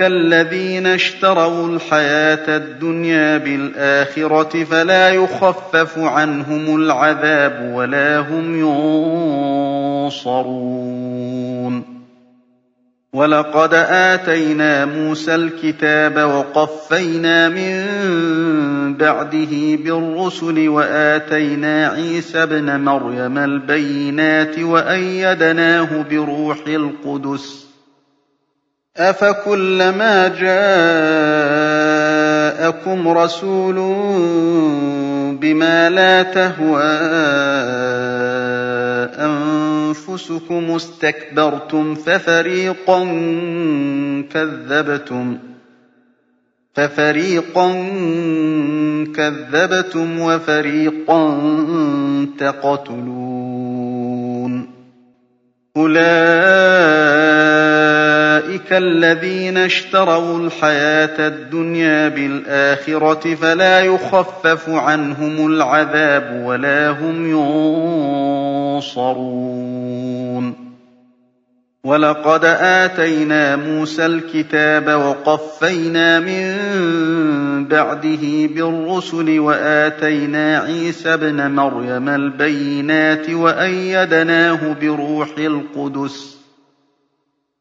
الَّذِينَ اشْتَرَوُا الْحَيَاةَ الدُّنْيَا بِالْآخِرَةِ فَلَا يُخَفَّفُ عَنْهُمُ الْعَذَابُ وَلَا هُمْ يُنصَرُونَ. وَلَقَدْ آتَيْنَا مُوسَى الْكِتَابَ وَقَفَّيْنَا مِن بَعْدِهِ بِالرُّسُلِ وَآتَيْنَا عِيسَى ابْنَ مَرْيَمَ الْبَيِّنَاتِ وَأَيَّدْنَاهُ بِرُوحِ الْقُدُسِ ۗ. أَفَكُلَّمَا جَاءَكُمْ رَسُولٌ بِمَا لَا تَهْوَىٰ أَنفُسُكُمُ اسْتَكْبَرْتُمْ فَفَرِيقًا كَذَّبْتُمْ فَفَرِيقًا كَذَّبْتُمْ وَفَرِيقًا تَقْتُلُونَ أُولَٰئِكَ الَّذِينَ اشْتَرَوُا الْحَيَاةَ الدُّنْيَا بِالْآخِرَةِ فَلَا يُخَفَّفُ عَنْهُمُ الْعَذَابُ وَلَا هُمْ يُنصَرُونَ وَلَقَدْ آتَيْنَا مُوسَى الْكِتَابَ وَقَفَّيْنَا مِن بَعْدِهِ بِالرُّسُلِ وَآتَيْنَا عِيسَى ابْنَ مَرْيَمَ الْبَيِّنَاتِ وَأَيَّدْنَاهُ بِرُوحِ الْقُدُسِ ۗ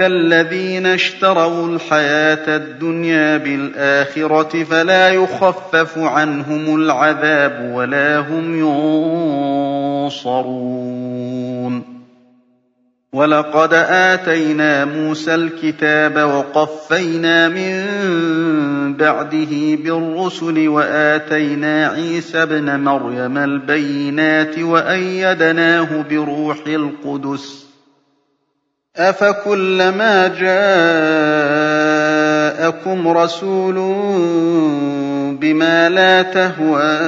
الَّذِينَ اشْتَرَوُا الْحَيَاةَ الدُّنْيَا بِالْآخِرَةِ فَلَا يُخَفَّفُ عَنْهُمُ الْعَذَابُ وَلَا هُمْ يُنصَرُونَ وَلَقَدْ آتَيْنَا مُوسَى الْكِتَابَ وَقَفَّيْنَا مِن بَعْدِهِ بِالرُّسُلِ وَآتَيْنَا عِيسَى ابْنَ مَرْيَمَ الْبَيِّنَاتِ وَأَيَّدْنَاهُ بِرُوحِ الْقُدُسِ ۗ أَفَكُلَّمَا جَاءَكُمْ رَسُولٌ بِمَا لَا تَهْوَىٰ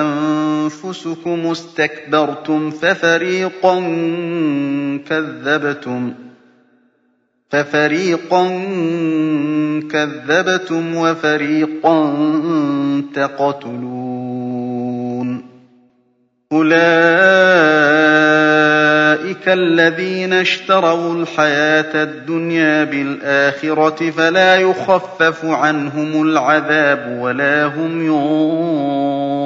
أَنفُسُكُمُ اسْتَكْبَرْتُمْ فَفَرِيقًا كَذَّبْتُمْ فَفَرِيقًا كَذَّبْتُمْ وَفَرِيقًا تَقْتُلُونَ أُولَٰئِكَ الَّذِينَ اشْتَرَوُا الْحَيَاةَ الدُّنْيَا بِالْآخِرَةِ فَلَا يُخَفَّفُ عَنْهُمُ الْعَذَابُ وَلَا هُمْ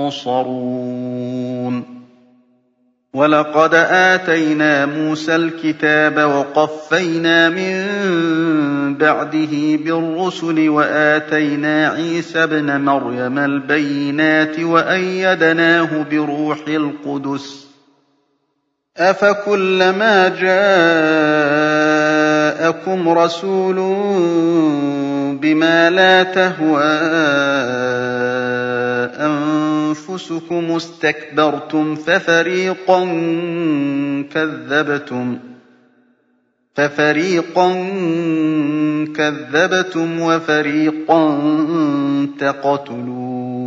يُنصَرُونَ وَلَقَدْ آتَيْنَا مُوسَى الْكِتَابَ وَقَفَّيْنَا مِن بَعْدِهِ بِالرُّسُلِ وَآتَيْنَا عِيسَى ابْنَ مَرْيَمَ الْبَيِّنَاتِ وَأَيَّدْنَاهُ بِرُوحِ الْقُدُسِ ۗ أَفَكُلَّمَا جَاءَكُمْ رَسُولٌ بِمَا لَا تَهْوَىٰ أَنفُسُكُمُ اسْتَكْبَرْتُمْ فَفَرِيقًا كَذَّبْتُمْ فَفَرِيقًا كَذَّبْتُمْ وَفَرِيقًا تَقْتُلُونَ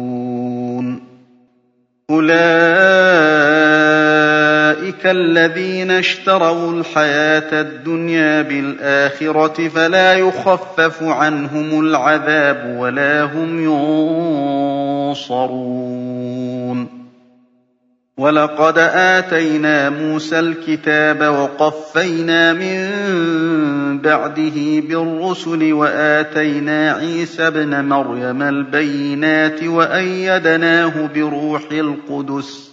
أُولَٰئِكَ الَّذِينَ اشْتَرَوُا الْحَيَاةَ الدُّنْيَا بِالْآخِرَةِ فَلَا يُخَفَّفُ عَنْهُمُ الْعَذَابُ وَلَا هُمْ يُنصَرُونَ وَلَقَدْ آتَيْنَا مُوسَى الْكِتَابَ وَقَفَّيْنَا مِن بَعْدِهِ بِالرُّسُلِ وَآتَيْنَا عِيسَى ابْنَ مَرْيَمَ الْبَيِّنَاتِ وَأَيَّدْنَاهُ بِرُوحِ الْقُدُسِ ۗ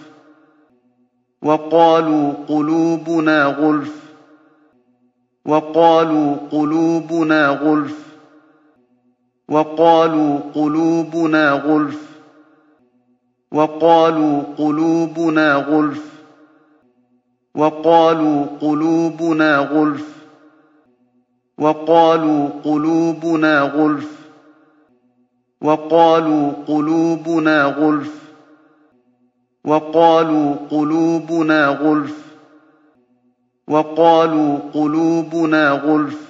وَقَالُوا قُلُوبُنَا غُلْفٌ. وَقَالُوا قُلُوبُنَا غُلْفٌ. وَقَالُوا قُلُوبُنَا غُلْفٌ. وَقَالُوا قُلُوبُنَا غُلْفٌ. وَقَالُوا قُلُوبُنَا غُلْفٌ. وَقَالُوا قُلُوبُنَا غُلْفٌ. وَقَالُوا قُلُوبُنَا غُلْفٌ. وَقَالُوا قُلُوبُنَا غُلْفٌ. وَقَالُوا قُلُوبُنَا غُلْفٌ.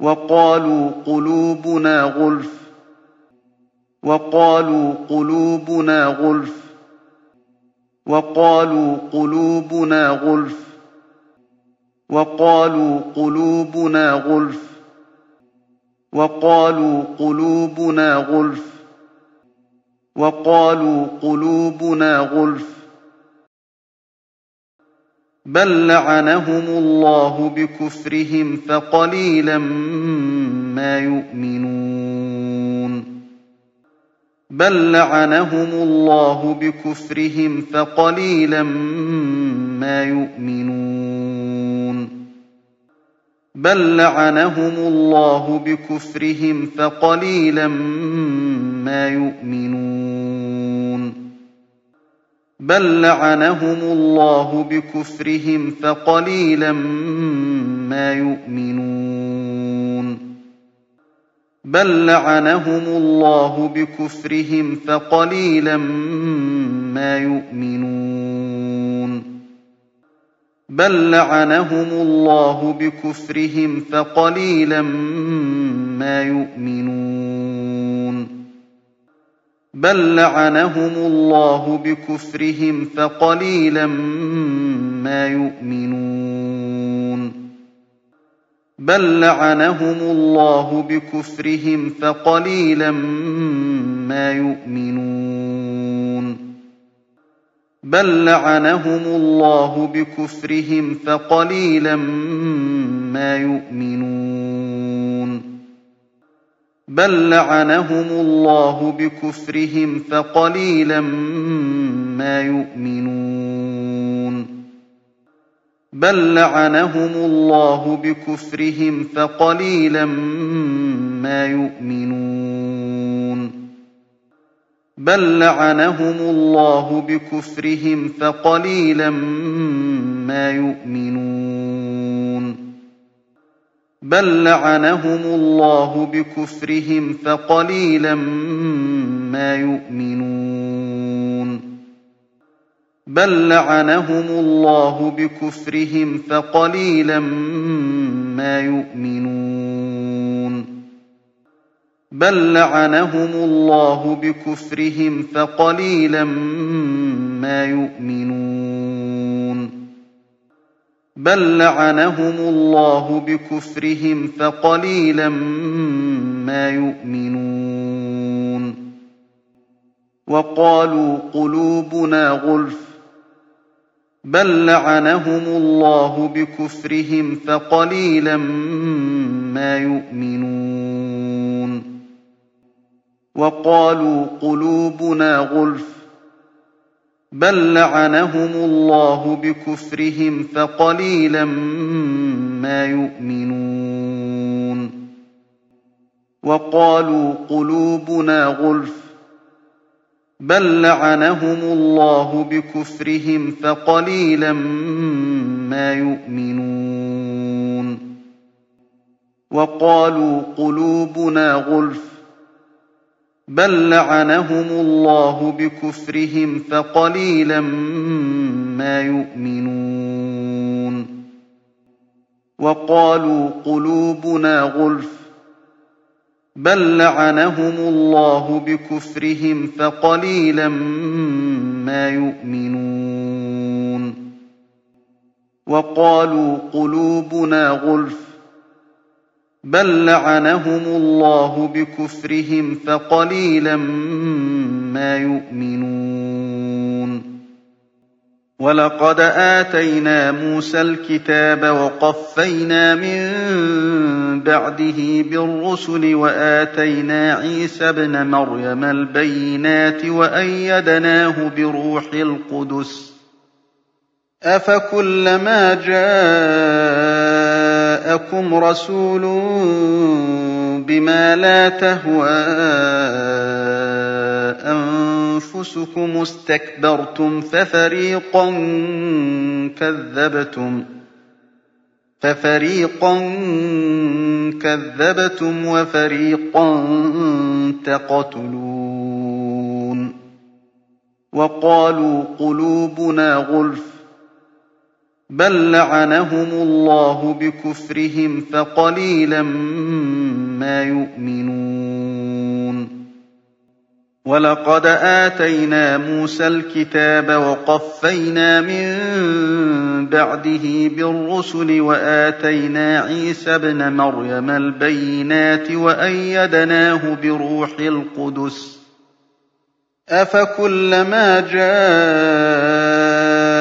وَقَالُوا قُلُوبُنَا غُلْفٌ. وَقَالُوا قُلُوبُنَا غُلْفٌ. وَقَالُوا قُلُوبُنَا غُلْفٌ. وَقَالُوا قُلُوبُنَا غُلْفٌ. وَقَالُوا قُلُوبُنَا غُلْفٌ. وَقَالُوا قُلُوبُنَا غُلْفٌ. بَل لَّعَنَهُمُ اللَّهُ بِكُفْرِهِمْ فَقَلِيلًا مَّا يُؤْمِنُونَ. بَل لَّعَنَهُمُ اللَّهُ بِكُفْرِهِمْ فَقَلِيلًا مَّا يُؤْمِنُونَ. بَل لَّعَنَهُمُ اللَّهُ بِكُفْرِهِمْ فَقَلِيلًا مَّا يُؤْمِنُونَ. بَل لَّعَنَهُمُ اللَّهُ بِكُفْرِهِمْ فَقَلِيلًا مَّا يُؤْمِنُونَ. بَل لَّعَنَهُمُ اللَّهُ بِكُفْرِهِمْ فَقَلِيلًا مَّا يُؤْمِنُونَ. بَل لَّعَنَهُمُ اللَّهُ بِكُفْرِهِمْ فَقَلِيلًا مَّا يُؤْمِنُونَ. بَل لَّعَنَهُمُ اللَّهُ بِكُفْرِهِمْ فَقَلِيلًا مَّا يُؤْمِنُونَ. بَل لَّعَنَهُمُ اللَّهُ بِكُفْرِهِمْ فَقَلِيلًا مَّا يُؤْمِنُونَ. بَل لَّعَنَهُمُ اللَّهُ بِكُفْرِهِمْ فَقَلِيلًا مَّا يُؤْمِنُونَ. بَل لَّعَنَهُمُ اللَّهُ بِكُفْرِهِمْ فَقَلِيلًا مَّا يُؤْمِنُونَ. بَل لَّعَنَهُمُ اللَّهُ بِكُفْرِهِمْ فَقَلِيلًا مَّا يُؤْمِنُونَ. بَل لَّعَنَهُمُ اللَّهُ بِكُفْرِهِمْ فَقَلِيلًا مَّا يُؤْمِنُونَ. بَل لَّعَنَهُمُ اللَّهُ بِكُفْرِهِمْ فَقَلِيلًا مَّا يُؤْمِنُونَ. بَل لَّعَنَهُمُ اللَّهُ بِكُفْرِهِمْ فَقَلِيلًا مَّا يُؤْمِنُونَ. بَل لَّعَنَهُمُ اللَّهُ بِكُفْرِهِمْ فَقَلِيلًا مَّا يُؤْمِنُونَ. بَل لَّعَنَهُمُ اللَّهُ بِكُفْرِهِمْ فَقَلِيلًا مَّا يُؤْمِنُونَ. وَقَالُوا قُلُوبُنَا غُلْفٌ. بَل لَّعَنَهُمُ اللَّهُ بِكُفْرِهِمْ فَقَلِيلًا مَّا يُؤْمِنُونَ. وَقَالُوا قُلُوبُنَا غُلْفٌ. بَل لَّعَنَهُمُ اللَّهُ بِكُفْرِهِمْ فَقَلِيلًا مَّا يُؤْمِنُونَ. وَقَالُوا قُلُوبُنَا غُلْفٌ. بَل لَّعَنَهُمُ اللَّهُ بِكُفْرِهِمْ فَقَلِيلًا مَّا يُؤْمِنُونَ. وَقَالُوا قُلُوبُنَا غُلْفٌ. بَل لَّعَنَهُمُ اللَّهُ بِكُفْرِهِمْ فَقَلِيلًا مَّا يُؤْمِنُونَ. وَقَالُوا قُلُوبُنَا غُلْفٌ. بَل لَّعَنَهُمُ اللَّهُ بِكُفْرِهِمْ فَقَلِيلًا مَّا يُؤْمِنُونَ. وَقَالُوا قُلُوبُنَا غُلْفٌ. بَل لَّعَنَهُمُ اللَّهُ بِكُفْرِهِمْ فَقَلِيلًا مَّا يُؤْمِنُونَ. وَلَقَدْ آتَيْنَا مُوسَى الْكِتَابَ وَقَفَّيْنَا مِن بَعْدِهِ بِالرُّسُلِ وَآتَيْنَا عِيسَى ابْنَ مَرْيَمَ الْبَيِّنَاتِ وَأَيَّدْنَاهُ بِرُوحِ الْقُدُسِ ۗ. أَفَكُلَّمَا جَاءَكُمْ رَسُولٌ بِمَا لَا تَهْوَىٰ أَنفُسُكُمُ اسْتَكْبَرْتُمْ فَفَرِيقًا كَذَّبْتُمْ وَفَرِيقًا تَقْتُلُونَ وَقَالُوا قُلُوبُنَا غُلْفٌ ۚ بَل لَّعَنَهُمُ اللَّهُ بِكُفْرِهِمْ فَقَلِيلًا مَّا يُؤْمِنُونَ. وَلَقَدْ آتَيْنَا مُوسَى الْكِتَابَ وَقَفَّيْنَا مِن بَعْدِهِ بِالرُّسُلِ وَآتَيْنَا عِيسَى ابْنَ مَرْيَمَ الْبَيِّنَاتِ وَأَيَّدْنَاهُ بِرُوحِ الْقُدُسِ ۗ. أَفَكُلَّمَا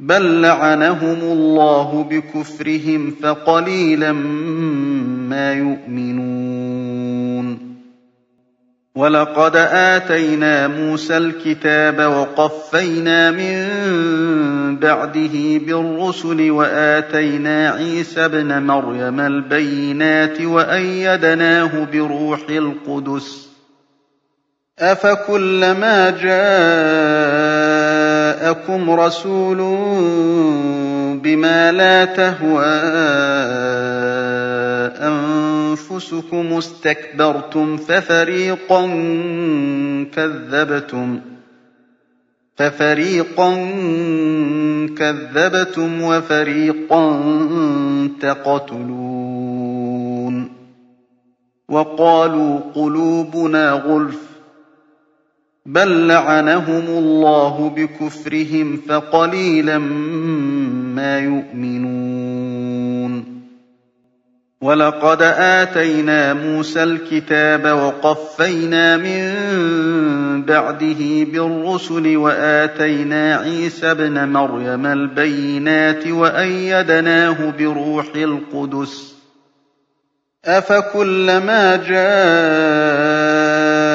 بَل لَّعَنَهُمُ اللَّهُ بِكُفْرِهِمْ فَقَلِيلًا مَّا يُؤْمِنُونَ. وَلَقَدْ آتَيْنَا مُوسَى الْكِتَابَ وَقَفَّيْنَا مِن بَعْدِهِ بِالرُّسُلِ وَآتَيْنَا عِيسَى ابْنَ مَرْيَمَ الْبَيِّنَاتِ وَأَيَّدْنَاهُ بِرُوحِ الْقُدُسِ ۗ. أَفَكُلَّمَا جَاءَكُمْ رَسُولٌ بِمَا لَا تَهْوَىٰ أَنفُسُكُمُ اسْتَكْبَرْتُمْ فَفَرِيقًا كَذَّبْتُمْ وَفَرِيقًا تَقْتُلُونَ وَقَالُوا قُلُوبُنَا غُلْفٌ ۚ بَل لَّعَنَهُمُ اللَّهُ بِكُفْرِهِمْ فَقَلِيلًا مَّا يُؤْمِنُونَ. وَلَقَدْ آتَيْنَا مُوسَى الْكِتَابَ وَقَفَّيْنَا مِن بَعْدِهِ بِالرُّسُلِ وَآتَيْنَا عِيسَى ابْنَ مَرْيَمَ الْبَيِّنَاتِ وَأَيَّدْنَاهُ بِرُوحِ الْقُدُسِ ۗ. أَفَكُلَّمَا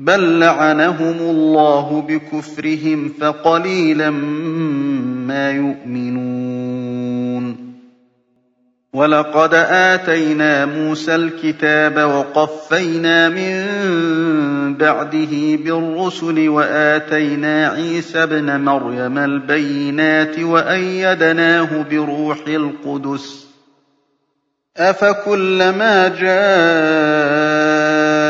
بَل لَّعَنَهُمُ اللَّهُ بِكُفْرِهِمْ فَقَلِيلًا مَّا يُؤْمِنُونَ. وَلَقَدْ آتَيْنَا مُوسَى الْكِتَابَ وَقَفَّيْنَا مِن بَعْدِهِ بِالرُّسُلِ وَآتَيْنَا عِيسَى ابْنَ مَرْيَمَ الْبَيِّنَاتِ وَأَيَّدْنَاهُ بِرُوحِ الْقُدُسِ ۗ. أَفَكُلَّمَا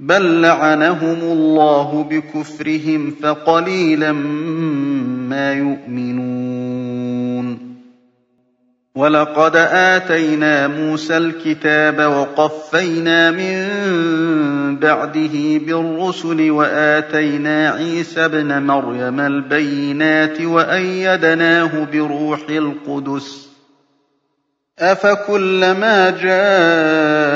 بَل لَّعَنَهُمُ اللَّهُ بِكُفْرِهِمْ فَقَلِيلًا مَّا يُؤْمِنُونَ. وَلَقَدْ آتَيْنَا مُوسَى الْكِتَابَ وَقَفَّيْنَا مِن بَعْدِهِ بِالرُّسُلِ وَآتَيْنَا عِيسَى ابْنَ مَرْيَمَ الْبَيِّنَاتِ وَأَيَّدْنَاهُ بِرُوحِ الْقُدُسِ ۗ. أَفَكُلَّمَا جَاءَكُمْ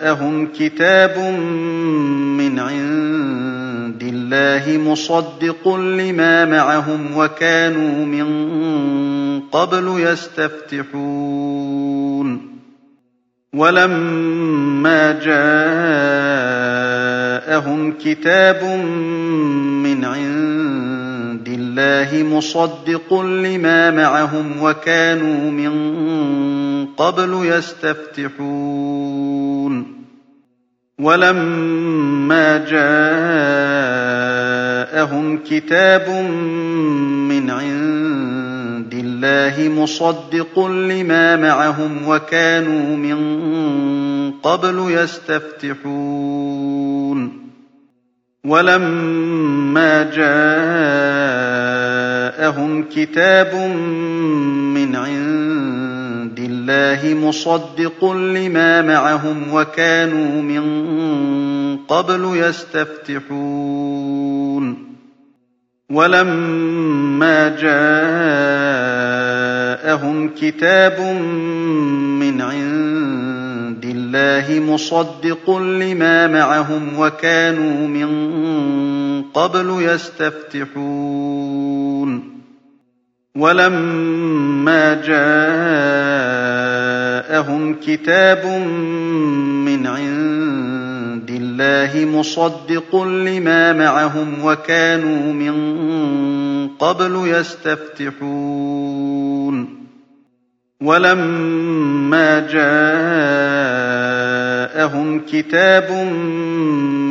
جَاءَهُمْ كِتَابٌ مِّنْ عِندِ اللَّهِ مُصَدِّقٌ لِّمَا مَعَهُمْ وَكَانُوا مِن قَبْلُ يَسْتَفْتِحُونَ. وَلَمَّا جَاءَهُمْ كِتَابٌ مِّنْ عِندِ اللَّهِ مُصَدِّقٌ لِّمَا مَعَهُمْ وَكَانُوا مِن قَبْلُ يَسْتَفْتِحُونَ. وَلَمَّا جَاءَهُمْ كِتَابٌ مِّنْ عِندِ اللَّهِ مُصَدِّقٌ لِّمَا مَعَهُمْ وَكَانُوا مِن قَبْلُ يَسْتَفْتِحُونَ. وَلَمَّا جَاءَهُمْ كِتَابٌ مِّنْ عِندِ اللَّهِ مُصَدِّقٌ لِّمَا مَعَهُمْ وَكَانُوا مِن قَبْلُ يَسْتَفْتِحُونَ. وَلَمَّا جَاءَهُمْ كِتَابٌ مِّنْ عِندِ اللَّهِ مُصَدِّقٌ لِّمَا مَعَهُمْ وَكَانُوا مِن قَبْلُ يَسْتَفْتِحُونَ. وَلَمَّا جَاءَهُمْ كِتَابٌ مِّنْ عِندِ اللَّهِ مُصَدِّقٌ لِّمَا مَعَهُمْ وَكَانُوا مِن قَبْلُ يَسْتَفْتِحُونَ. وَلَمَّا جَاءَهُمْ كِتَابٌ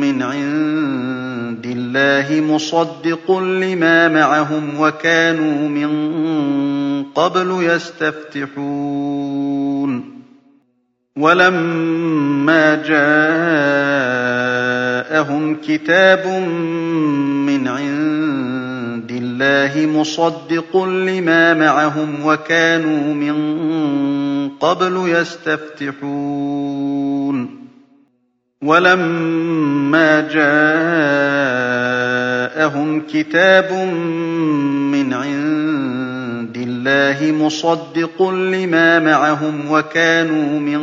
مِّنْ عِندِ اللَّهِ مُصَدِّقٌ لِّمَا مَعَهُمْ وَكَانُوا مِن قَبْلُ يَسْتَفْتِحُونَ. وَلَمَّا جَاءَهُمْ كِتَابٌ مِّنْ عِندِ اللَّهِ مُصَدِّقٌ لِّمَا مَعَهُمْ وَكَانُوا مِن قَبْلُ يَسْتَفْتِحُونَ. وَلَمَّا جَاءَهُمْ كِتَابٌ مِّنْ عِندِ اللَّهِ مُصَدِّقٌ لِّمَا مَعَهُمْ وَكَانُوا مِن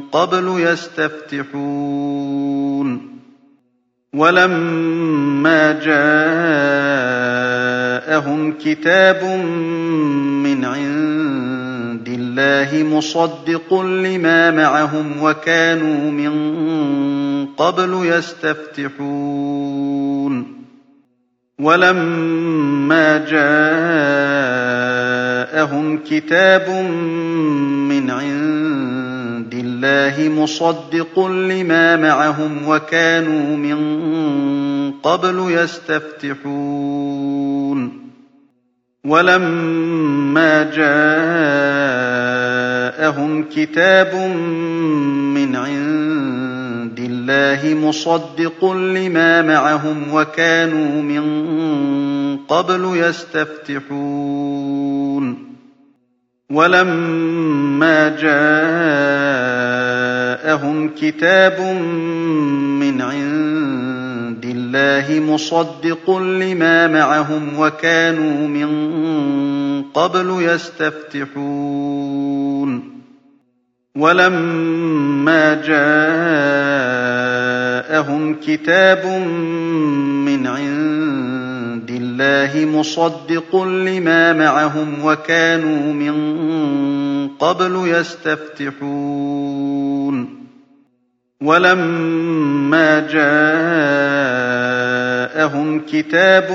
قَبْلُ يَسْتَفْتِحُونَ. وَلَمَّا جَاءَهُمْ كِتَابٌ مِّنْ عِندِ اللَّهِ مُصَدِّقٌ لِّمَا مَعَهُمْ وَكَانُوا مِن قَبْلُ يَسْتَفْتِحُونَ. وَلَمَّا جَاءَهُمْ كِتَابٌ مِّنْ عِندِ اللَّهِ مُصَدِّقٌ لِّمَا مَعَهُمْ وَكَانُوا مِن قَبْلُ يَسْتَفْتِحُونَ. وَلَمَّا جَاءَهُمْ كِتَابٌ مِّنْ عِندِ اللَّهِ مُصَدِّقٌ لِّمَا مَعَهُمْ وَكَانُوا مِن قَبْلُ يَسْتَفْتِحُونَ. وَلَمَّا جَاءَهُمْ كِتَابٌ مِّنْ عِندِ اللَّهِ مُصَدِّقٌ لِّمَا مَعَهُمْ وَكَانُوا مِن قَبْلُ يَسْتَفْتِحُونَ. وَلَمَّا جَاءَهُمْ كِتَابٌ مِّنْ عِندِ اللَّهِ مُصَدِّقٌ لِّمَا مَعَهُمْ وَكَانُوا مِن قَبْلُ يَسْتَفْتِحُونَ. وَلَمَّا جَاءَهُمْ كِتَابٌ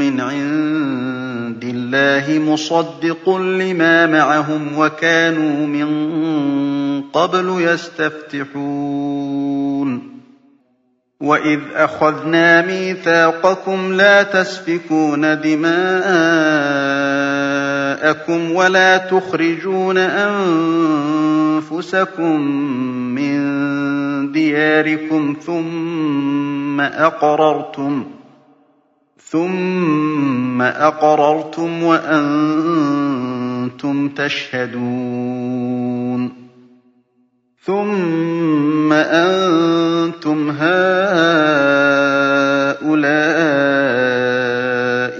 مِّنْ عِندِ اللَّهِ مُصَدِّقٌ لِّمَا مَعَهُمْ وَكَانُوا مِن قَبْلُ يَسْتَفْتِحُونَ. وَإِذْ أَخَذْنَا مِيثَاقَكُمْ لَا تَسْفِكُونَ دِمَاءَكُمْ وَلَا تُخْرِجُونَ أَنفُسَكُم مِّن دِيَارِكُمْ ثُمَّ أَقْرَرْتُمْ ثُمَّ أَقْرَرْتُمْ وَأَنتُمْ تَشْهَدُونَ ثُمَّ أَنتُمْ هَٰؤُلَاءِ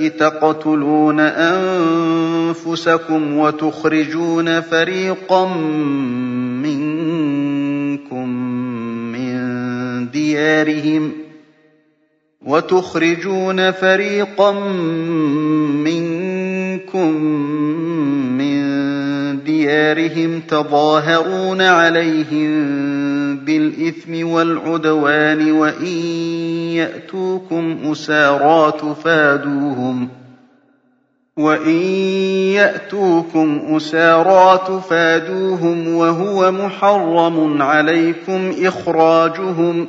تَقْتُلُونَ أَنفُسَكُمْ وَتُخْرِجُونَ فَرِيقًا دِيَارِهِمْ وَتُخْرِجُونَ فَرِيقًا مِّنكُم دِيَارِهِمْ تَظَاهَرُونَ عَلَيْهِم بِالْإِثْمِ وَالْعُدْوَانِ وَإِن يَأْتُوكُمْ أُسَارَىٰ تُفَادُوهُمْ وَإِن يَأْتُوكُمْ أُسَارَىٰ تُفَادُوهُمْ وَهُوَ مُحَرَّمٌ عَلَيْكُمْ إِخْرَاجُهُمْ ۚ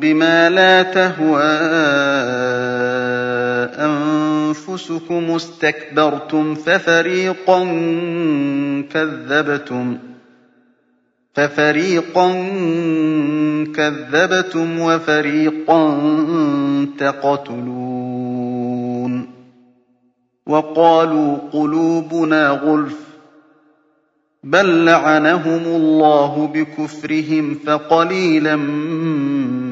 بِمَا لَا تَهْوَىٰ أَنفُسُكُمُ اسْتَكْبَرْتُمْ فَفَرِيقًا كَذَّبْتُمْ فَفَرِيقًا كَذَّبْتُمْ وَفَرِيقًا تَقْتُلُونَ وَقَالُوا قُلُوبُنَا غُلْفٌ بَل لَّعَنَهُمُ اللَّهُ بِكُفْرِهِمْ فَقَلِيلًا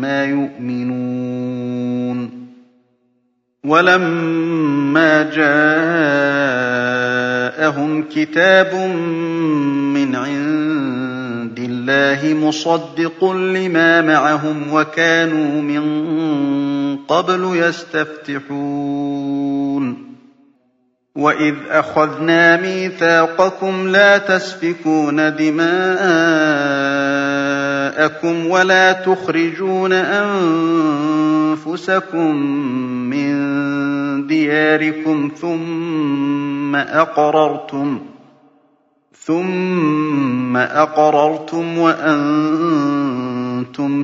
مَّا يُؤْمِنُونَ وَلَمَّا جَاءَهُمْ كِتَابٌ مِّنْ عِندِ اللَّهِ مُصَدِّقٌ لِّمَا مَعَهُمْ وَكَانُوا مِن قَبْلُ يَسْتَفْتِحُونَ وَإِذْ أَخَذْنَا مِيثَاقَكُمْ لَا تَسْفِكُونَ دِمَاءَكُمْ وَلَا تُخْرِجُونَ أَنفُسَكُم مِّن دِيَارِكُمْ ثُمَّ أَقْرَرْتُمْ ثُمَّ أَقْرَرْتُمْ وَأَنتُمْ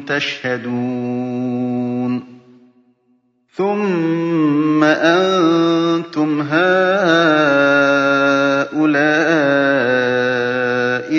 تَشْهَدُونَ ثُمَّ أَنتُمْ هَٰؤُلَاءِ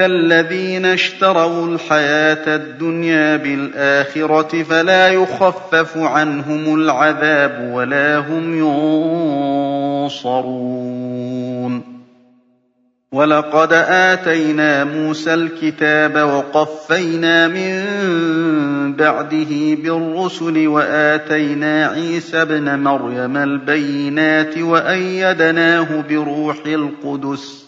الَّذِينَ اشْتَرَوُا الْحَيَاةَ الدُّنْيَا بِالْآخِرَةِ فَلَا يُخَفَّفُ عَنْهُمُ الْعَذَابُ وَلَا هُمْ يُنصَرُونَ وَلَقَدْ آتَيْنَا مُوسَى الْكِتَابَ وَقَفَّيْنَا مِن بَعْدِهِ بِالرُّسُلِ وَآتَيْنَا عِيسَى ابْنَ مَرْيَمَ الْبَيِّنَاتِ وَأَيَّدْنَاهُ بِرُوحِ الْقُدُسِ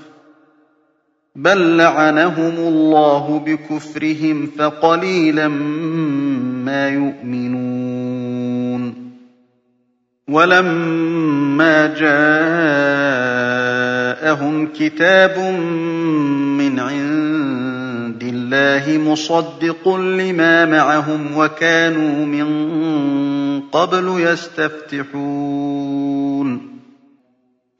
بَل لَّعَنَهُمُ اللَّهُ بِكُفْرِهِمْ فَقَلِيلًا مَّا يُؤْمِنُونَ. وَلَمَّا جَاءَهُمْ كِتَابٌ مِّنْ عِندِ اللَّهِ مُصَدِّقٌ لِّمَا مَعَهُمْ وَكَانُوا مِن قَبْلُ يَسْتَفْتِحُونَ.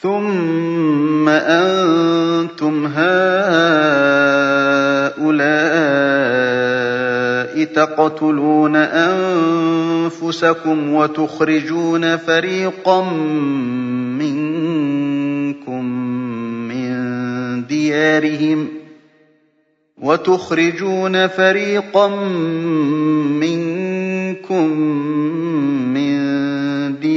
ثُمَّ أَنتُمْ هَٰؤُلَاءِ تَقْتُلُونَ أَنفُسَكُمْ وَتُخْرِجُونَ فَرِيقًا مِّنكُم دِيَارِهِمْ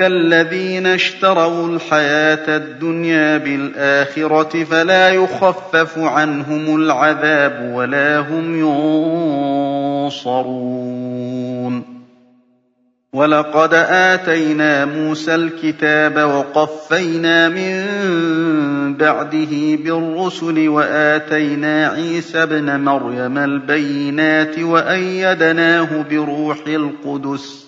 الَّذِينَ اشْتَرَوُا الْحَيَاةَ الدُّنْيَا بِالْآخِرَةِ فَلَا يُخَفَّفُ عَنْهُمُ الْعَذَابُ وَلَا هُمْ يُنصَرُونَ وَلَقَدْ آتَيْنَا مُوسَى الْكِتَابَ وَقَفَّيْنَا مِن بَعْدِهِ بِالرُّسُلِ وَآتَيْنَا عِيسَى ابْنَ مَرْيَمَ الْبَيِّنَاتِ وَأَيَّدْنَاهُ بِرُوحِ الْقُدُسِ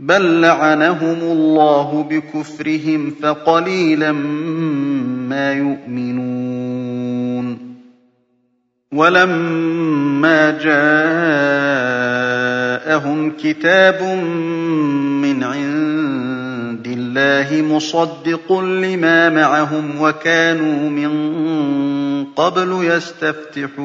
بَل لَّعَنَهُمُ اللَّهُ بِكُفْرِهِمْ فَقَلِيلًا مَّا يُؤْمِنُونَ. وَلَمَّا جَاءَهُمْ كِتَابٌ مِّنْ عِندِ اللَّهِ مُصَدِّقٌ لِّمَا مَعَهُمْ وَكَانُوا مِن قَبْلُ يَسْتَفْتِحُونَ.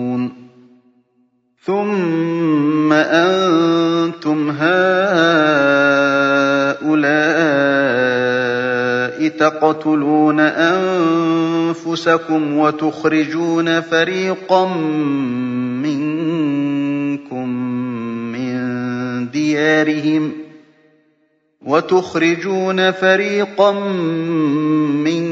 ثُمَّ أَنتُمْ هَٰؤُلَاءِ تَقْتُلُونَ أَنفُسَكُمْ وَتُخْرِجُونَ فَرِيقًا ديارهم وتخرجون فريقا منكم من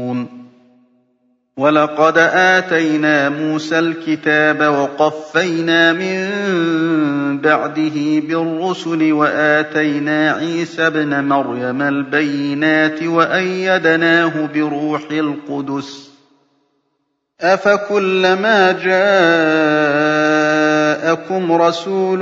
وَلَقَدْ آتَيْنَا مُوسَى الْكِتَابَ وَقَفَّيْنَا مِن بَعْدِهِ بِالرُّسُلِ وَآتَيْنَا عِيسَى ابْنَ مَرْيَمَ الْبَيِّنَاتِ وَأَيَّدْنَاهُ بِرُوحِ الْقُدُسِ ۗ أَفَكُلَّمَا جَاءَكُمْ رَسُولٌ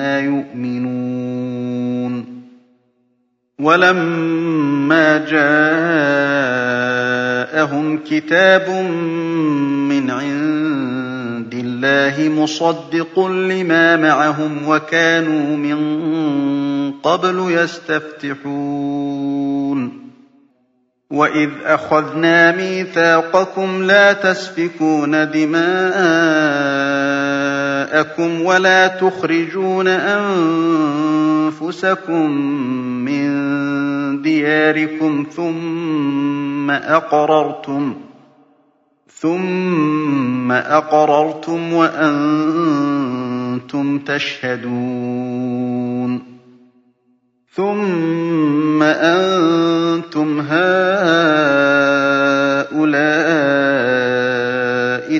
مَّا يُؤْمِنُونَ وَلَمَّا جَاءَهُمْ كِتَابٌ مِّنْ عِندِ اللَّهِ مُصَدِّقٌ لِّمَا مَعَهُمْ وَكَانُوا مِن قَبْلُ يَسْتَفْتِحُونَ وَإِذْ أَخَذْنَا مِيثَاقَكُمْ لَا تَسْفِكُونَ دِمَاءَكُمْ وَلَا تُخْرِجُونَ أَنفُسَكُم مِّن دِيَارِكُمْ ثُمَّ أَقْرَرْتُمْ وَأَنتُمْ تَشْهَدُونَ ثُمَّ أَنتُمْ هَٰؤُلَاءِ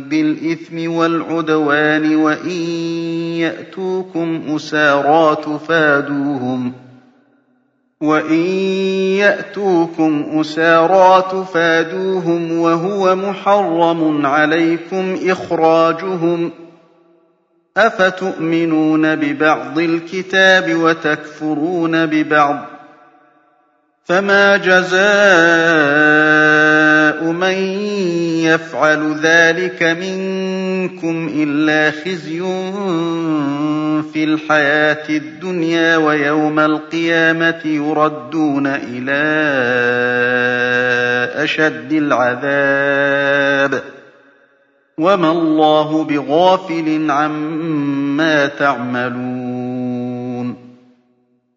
بِالْإِثْمِ وَالْعُدْوَانِ وَإِن يَأْتُوكُمْ أُسَارَىٰ تُفَادُوهُمْ وَهُوَ مُحَرَّمٌ عَلَيْكُمْ إِخْرَاجُهُمْ ۚ أَفَتُؤْمِنُونَ بِبَعْضِ الْكِتَابِ وَتَكْفُرُونَ بِبَعْضٍ ۚ فَمَا جَزَاءُ مَن يَفْعَلُ ذَٰلِكَ مِنكُمْ إِلَّا خِزْيٌ فِي الْحَيَاةِ الدُّنْيَا ۖ وَيَوْمَ الْقِيَامَةِ يُرَدُّونَ إِلَىٰ أَشَدِّ الْعَذَابِ ۗ. وَمَا اللَّهُ بِغَافِلٍ عَمَّا تَعْمَلُونَ.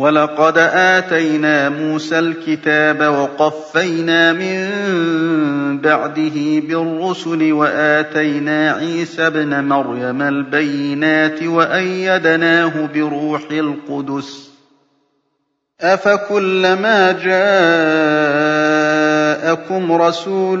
وَلَقَدْ آتَيْنَا مُوسَى الْكِتَابَ وَقَفَّيْنَا مِن بَعْدِهِ بِالرُّسُلِ وَآتَيْنَا عِيسَى ابْنَ مَرْيَمَ الْبَيِّنَاتِ وَأَيَّدْنَاهُ بِرُوحِ الْقُدُسِ ۗ أَفَكُلَّمَا جَاءَكُمْ رَسُولٌ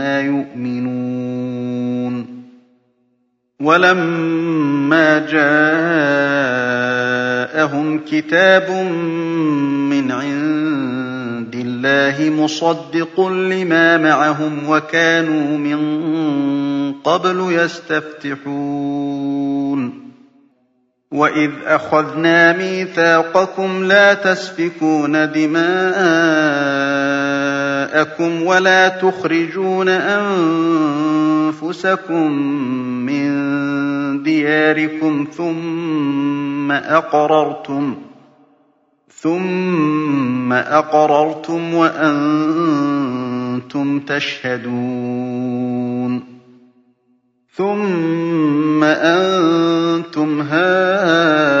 مَّا يُؤْمِنُونَ وَلَمَّا جَاءَهُمْ كِتَابٌ مِّنْ عِندِ اللَّهِ مُصَدِّقٌ لِّمَا مَعَهُمْ وَكَانُوا مِن قَبْلُ يَسْتَفْتِحُونَ وَإِذْ أَخَذْنَا مِيثَاقَكُمْ لَا تَسْفِكُونَ دِمَاءَكُمْ وَلَا تُخْرِجُونَ أَنفُسَكُم مِّن دِيَارِكُمْ ثُمَّ أَقْرَرْتُمْ وَأَنتُمْ تَشْهَدُونَ ثُمَّ أَنتُمْ هَٰؤُلَاءِ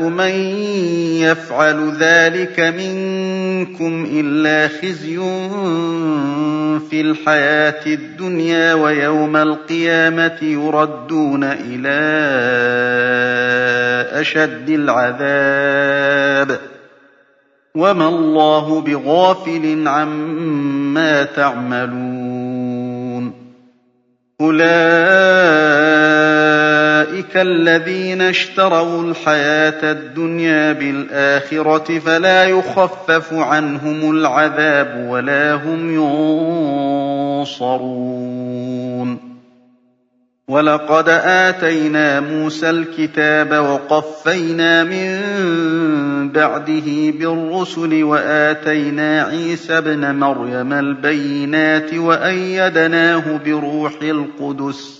مَن يَفْعَلُ ذَٰلِكَ مِنكُمْ إِلَّا خِزْيٌ فِي الْحَيَاةِ الدُّنْيَا ۖ وَيَوْمَ الْقِيَامَةِ يُرَدُّونَ إِلَىٰ أَشَدِّ الْعَذَابِ ۗ. وَمَا اللَّهُ بِغَافِلٍ عَمَّا تَعْمَلُونَ. أُولَٰئِكَ الَّذِينَ اشْتَرَوُا الْحَيَاةَ الدُّنْيَا بِالْآخِرَةِ فَلَا يُخَفَّفُ عَنْهُمُ الْعَذَابُ وَلَا هُمْ يُنصَرُونَ وَلَقَدْ آتَيْنَا مُوسَى الْكِتَابَ وَقَفَّيْنَا مِن بَعْدِهِ بِالرُّسُلِ وَآتَيْنَا عِيسَى ابْنَ مَرْيَمَ الْبَيِّنَاتِ وَأَيَّدْنَاهُ بِرُوحِ الْقُدُسِ ۗ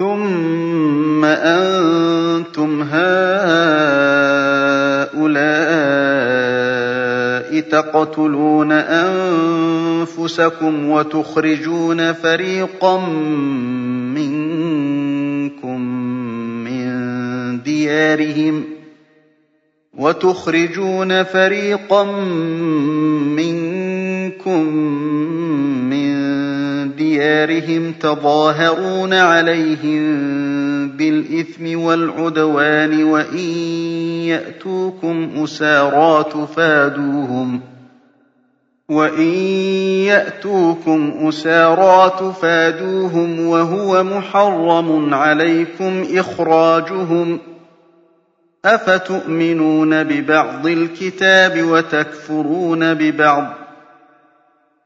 ثُمَّ أَنتُمْ هَٰؤُلَاءِ تَقْتُلُونَ أَنفُسَكُمْ وَتُخْرِجُونَ فَرِيقًا مِّنكُم مِّن دِيَارِهِمْ وتخرجون فريقا منكم من ديارهم تظاهرون عليهم بالإثم والعدوان وإن يأتوكم أسارى تفادوهم وإن يأتوكم أسارى تفادوهم وهو محرم عليكم إخراجهم ۖ أفتؤمنون ببعض الكتاب وتكفرون ببعض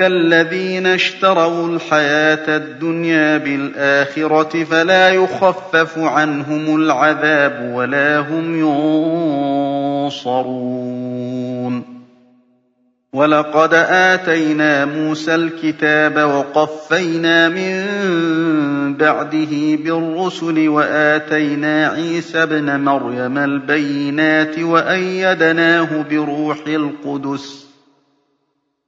الَّذِينَ اشْتَرَوُا الْحَيَاةَ الدُّنْيَا بِالْآخِرَةِ فَلَا يُخَفَّفُ عَنْهُمُ الْعَذَابُ وَلَا هُمْ يُنصَرُونَ. وَلَقَدْ آتَيْنَا مُوسَى الْكِتَابَ وَقَفَّيْنَا مِن بَعْدِهِ بِالرُّسُلِ وَآتَيْنَا عِيسَى ابْنَ مَرْيَمَ الْبَيِّنَاتِ وَأَيَّدْنَاهُ بِرُوحِ الْقُدُسِ ۗ.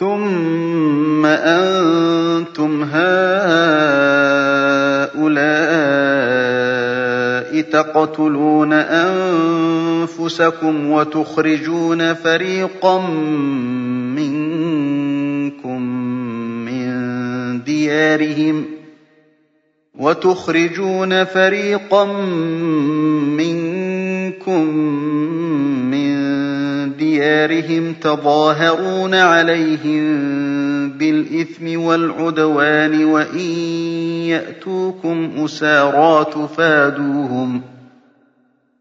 ثُمَّ أَنتُمْ هَٰؤُلَاءِ تَقْتُلُونَ أَنفُسَكُمْ وَتُخْرِجُونَ فَرِيقًا مِّنكُم مِّن دِيَارِهِمْ وَتُخْرِجُونَ فَرِيقًا مِّنكُم مِّن دِيَارِهِمْ تَظَاهَرُونَ عَلَيْهِم بِالْإِثْمِ وَالْعُدْوَانِ وَإِن يَأْتُوكُمْ أُسَارَىٰ تُفَادُوهُمْ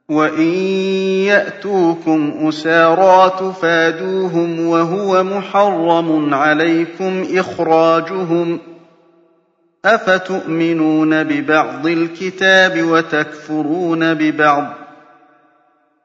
وَإِن يَأْتُوكُمْ أُسَارَىٰ تُفَادُوهُمْ وَهُوَ مُحَرَّمٌ عَلَيْكُمْ إِخْرَاجُهُمْ ۚ أَفَتُؤْمِنُونَ بِبَعْضِ الْكِتَابِ وَتَكْفُرُونَ بِبَعْضٍ ۖ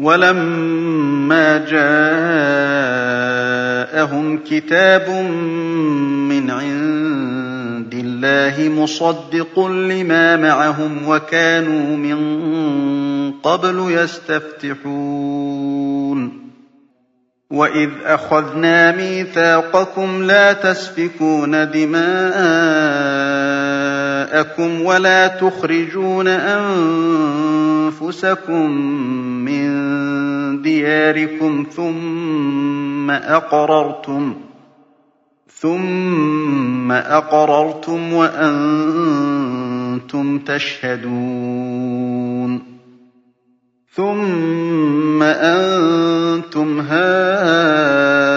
وَلَمَّا جَاءَهُمْ كِتَابٌ مِّنْ عِندِ اللَّهِ مُصَدِّقٌ لِّمَا مَعَهُمْ وَكَانُوا مِن قَبْلُ يَسْتَفْتِحُونَ وَإِذْ أَخَذْنَا مِيثَاقَكُمْ لَا تَسْفِكُونَ دِمَاءَكُمْ وَلَا تُخْرِجُونَ أَنفُسَكُم مِّن دِيَارِكُمْ ثُمَّ أَقْرَرْتُمْ ثُمَّ أَقْرَرْتُمْ وَأَنتُمْ تَشْهَدُونَ ثُمَّ أَنتُمْ هَٰؤُلَاءِ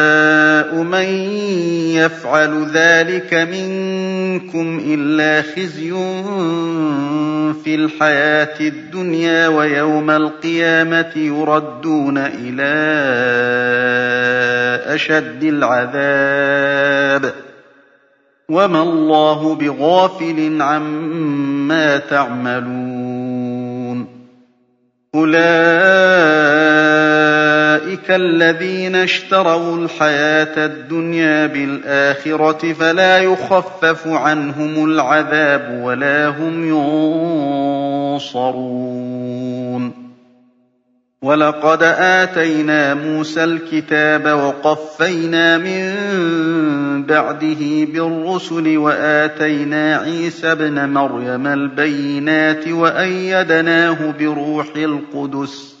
مَن يَفْعَلُ ذَٰلِكَ مِنكُمْ إِلَّا خِزْيٌ فِي الْحَيَاةِ الدُّنْيَا ۖ وَيَوْمَ الْقِيَامَةِ يُرَدُّونَ إِلَىٰ أَشَدِّ الْعَذَابِ. وَمَا اللَّهُ بِغَافِلٍ عَمَّا تَعْمَلُونَ. أُولَٰئِكَ الَّذِينَ اشْتَرَوُا الْحَيَاةَ الدُّنْيَا بِالْآخِرَةِ فَلَا يُخَفَّفُ عَنْهُمُ الْعَذَابُ وَلَا هُمْ يُنصَرُونَ. وَلَقَدْ آتَيْنَا مُوسَى الْكِتَابَ وَقَفَّيْنَا مِن بَعْدِهِ بِالرُّسُلِ وَآتَيْنَا عِيسَى ابْنَ مَرْيَمَ الْبَيِّنَاتِ وَأَيَّدْنَاهُ بِرُوحِ الْقُدُسِ ۗ.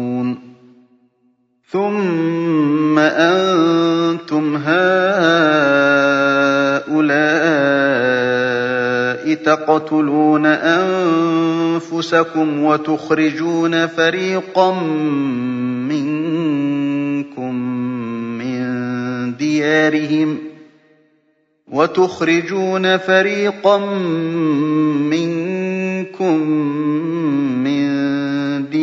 ثُمَّ أَنتُمْ هَٰؤُلَاءِ تَقْتُلُونَ أَنفُسَكُمْ وَتُخْرِجُونَ فَرِيقًا مِّنكُم مِّن دِيَارِهِمْ ۚ وتخرجون فريقا منكم من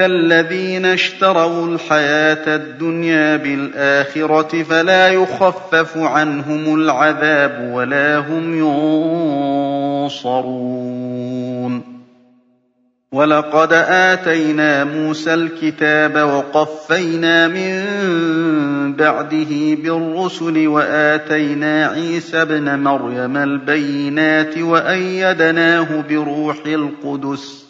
الَّذِينَ اشْتَرَوُا الْحَيَاةَ الدُّنْيَا بِالْآخِرَةِ فَلَا يُخَفَّفُ عَنْهُمُ الْعَذَابُ وَلَا هُمْ يُنصَرُونَ. وَلَقَدْ آتَيْنَا مُوسَى الْكِتَابَ وَقَفَّيْنَا مِن بَعْدِهِ بِالرُّسُلِ وَآتَيْنَا عِيسَى ابْنَ مَرْيَمَ الْبَيِّنَاتِ وَأَيَّدْنَاهُ بِرُوحِ الْقُدُسِ ۗ.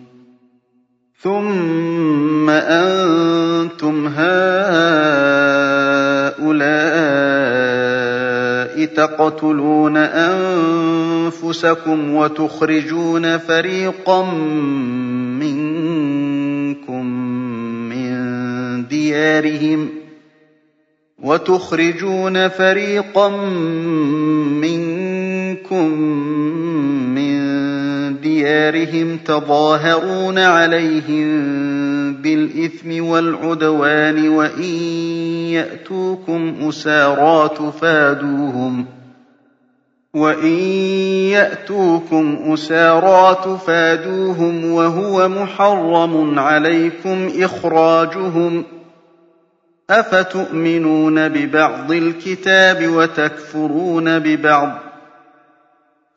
ثُمَّ أَنتُمْ هَٰؤُلَاءِ تَقْتُلُونَ أَنفُسَكُمْ وَتُخْرِجُونَ فَرِيقًا مِّنكُم مِّن دِيَارِهِمْ وَتُخْرِجُونَ فَرِيقًا مِّنكُم مِّن دِيَارِهِمْ تَظَاهَرُونَ عَلَيْهِم بِالْإِثْمِ وَالْعُدْوَانِ وَإِن يَأْتُوكُمْ أُسَارَىٰ تُفَادُوهُمْ وَإِن يَأْتُوكُمْ أُسَارَىٰ تُفَادُوهُمْ وَهُوَ مُحَرَّمٌ عَلَيْكُمْ إِخْرَاجُهُمْ ۚ أَفَتُؤْمِنُونَ بِبَعْضِ الْكِتَابِ وَتَكْفُرُونَ بِبَعْضٍ ۖ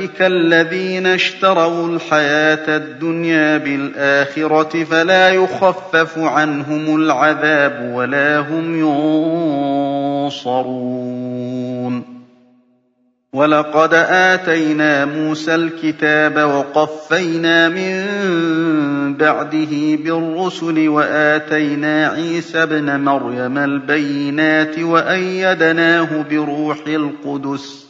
أولئك الذين اشتروا الحياة الدنيا بالآخرة فلا يخفف عنهم العذاب ولا هم ينصرون وَلَقَدْ آتَيْنَا مُوسَى الْكِتَابَ وَقَفَّيْنَا مِن بَعْدِهِ بِالرُّسُلِ وَآتَيْنَا عِيسَى ابْنَ مَرْيَمَ الْبَيِّنَاتِ وَأَيَّدْنَاهُ بِرُوحِ الْقُدُسِ ۗ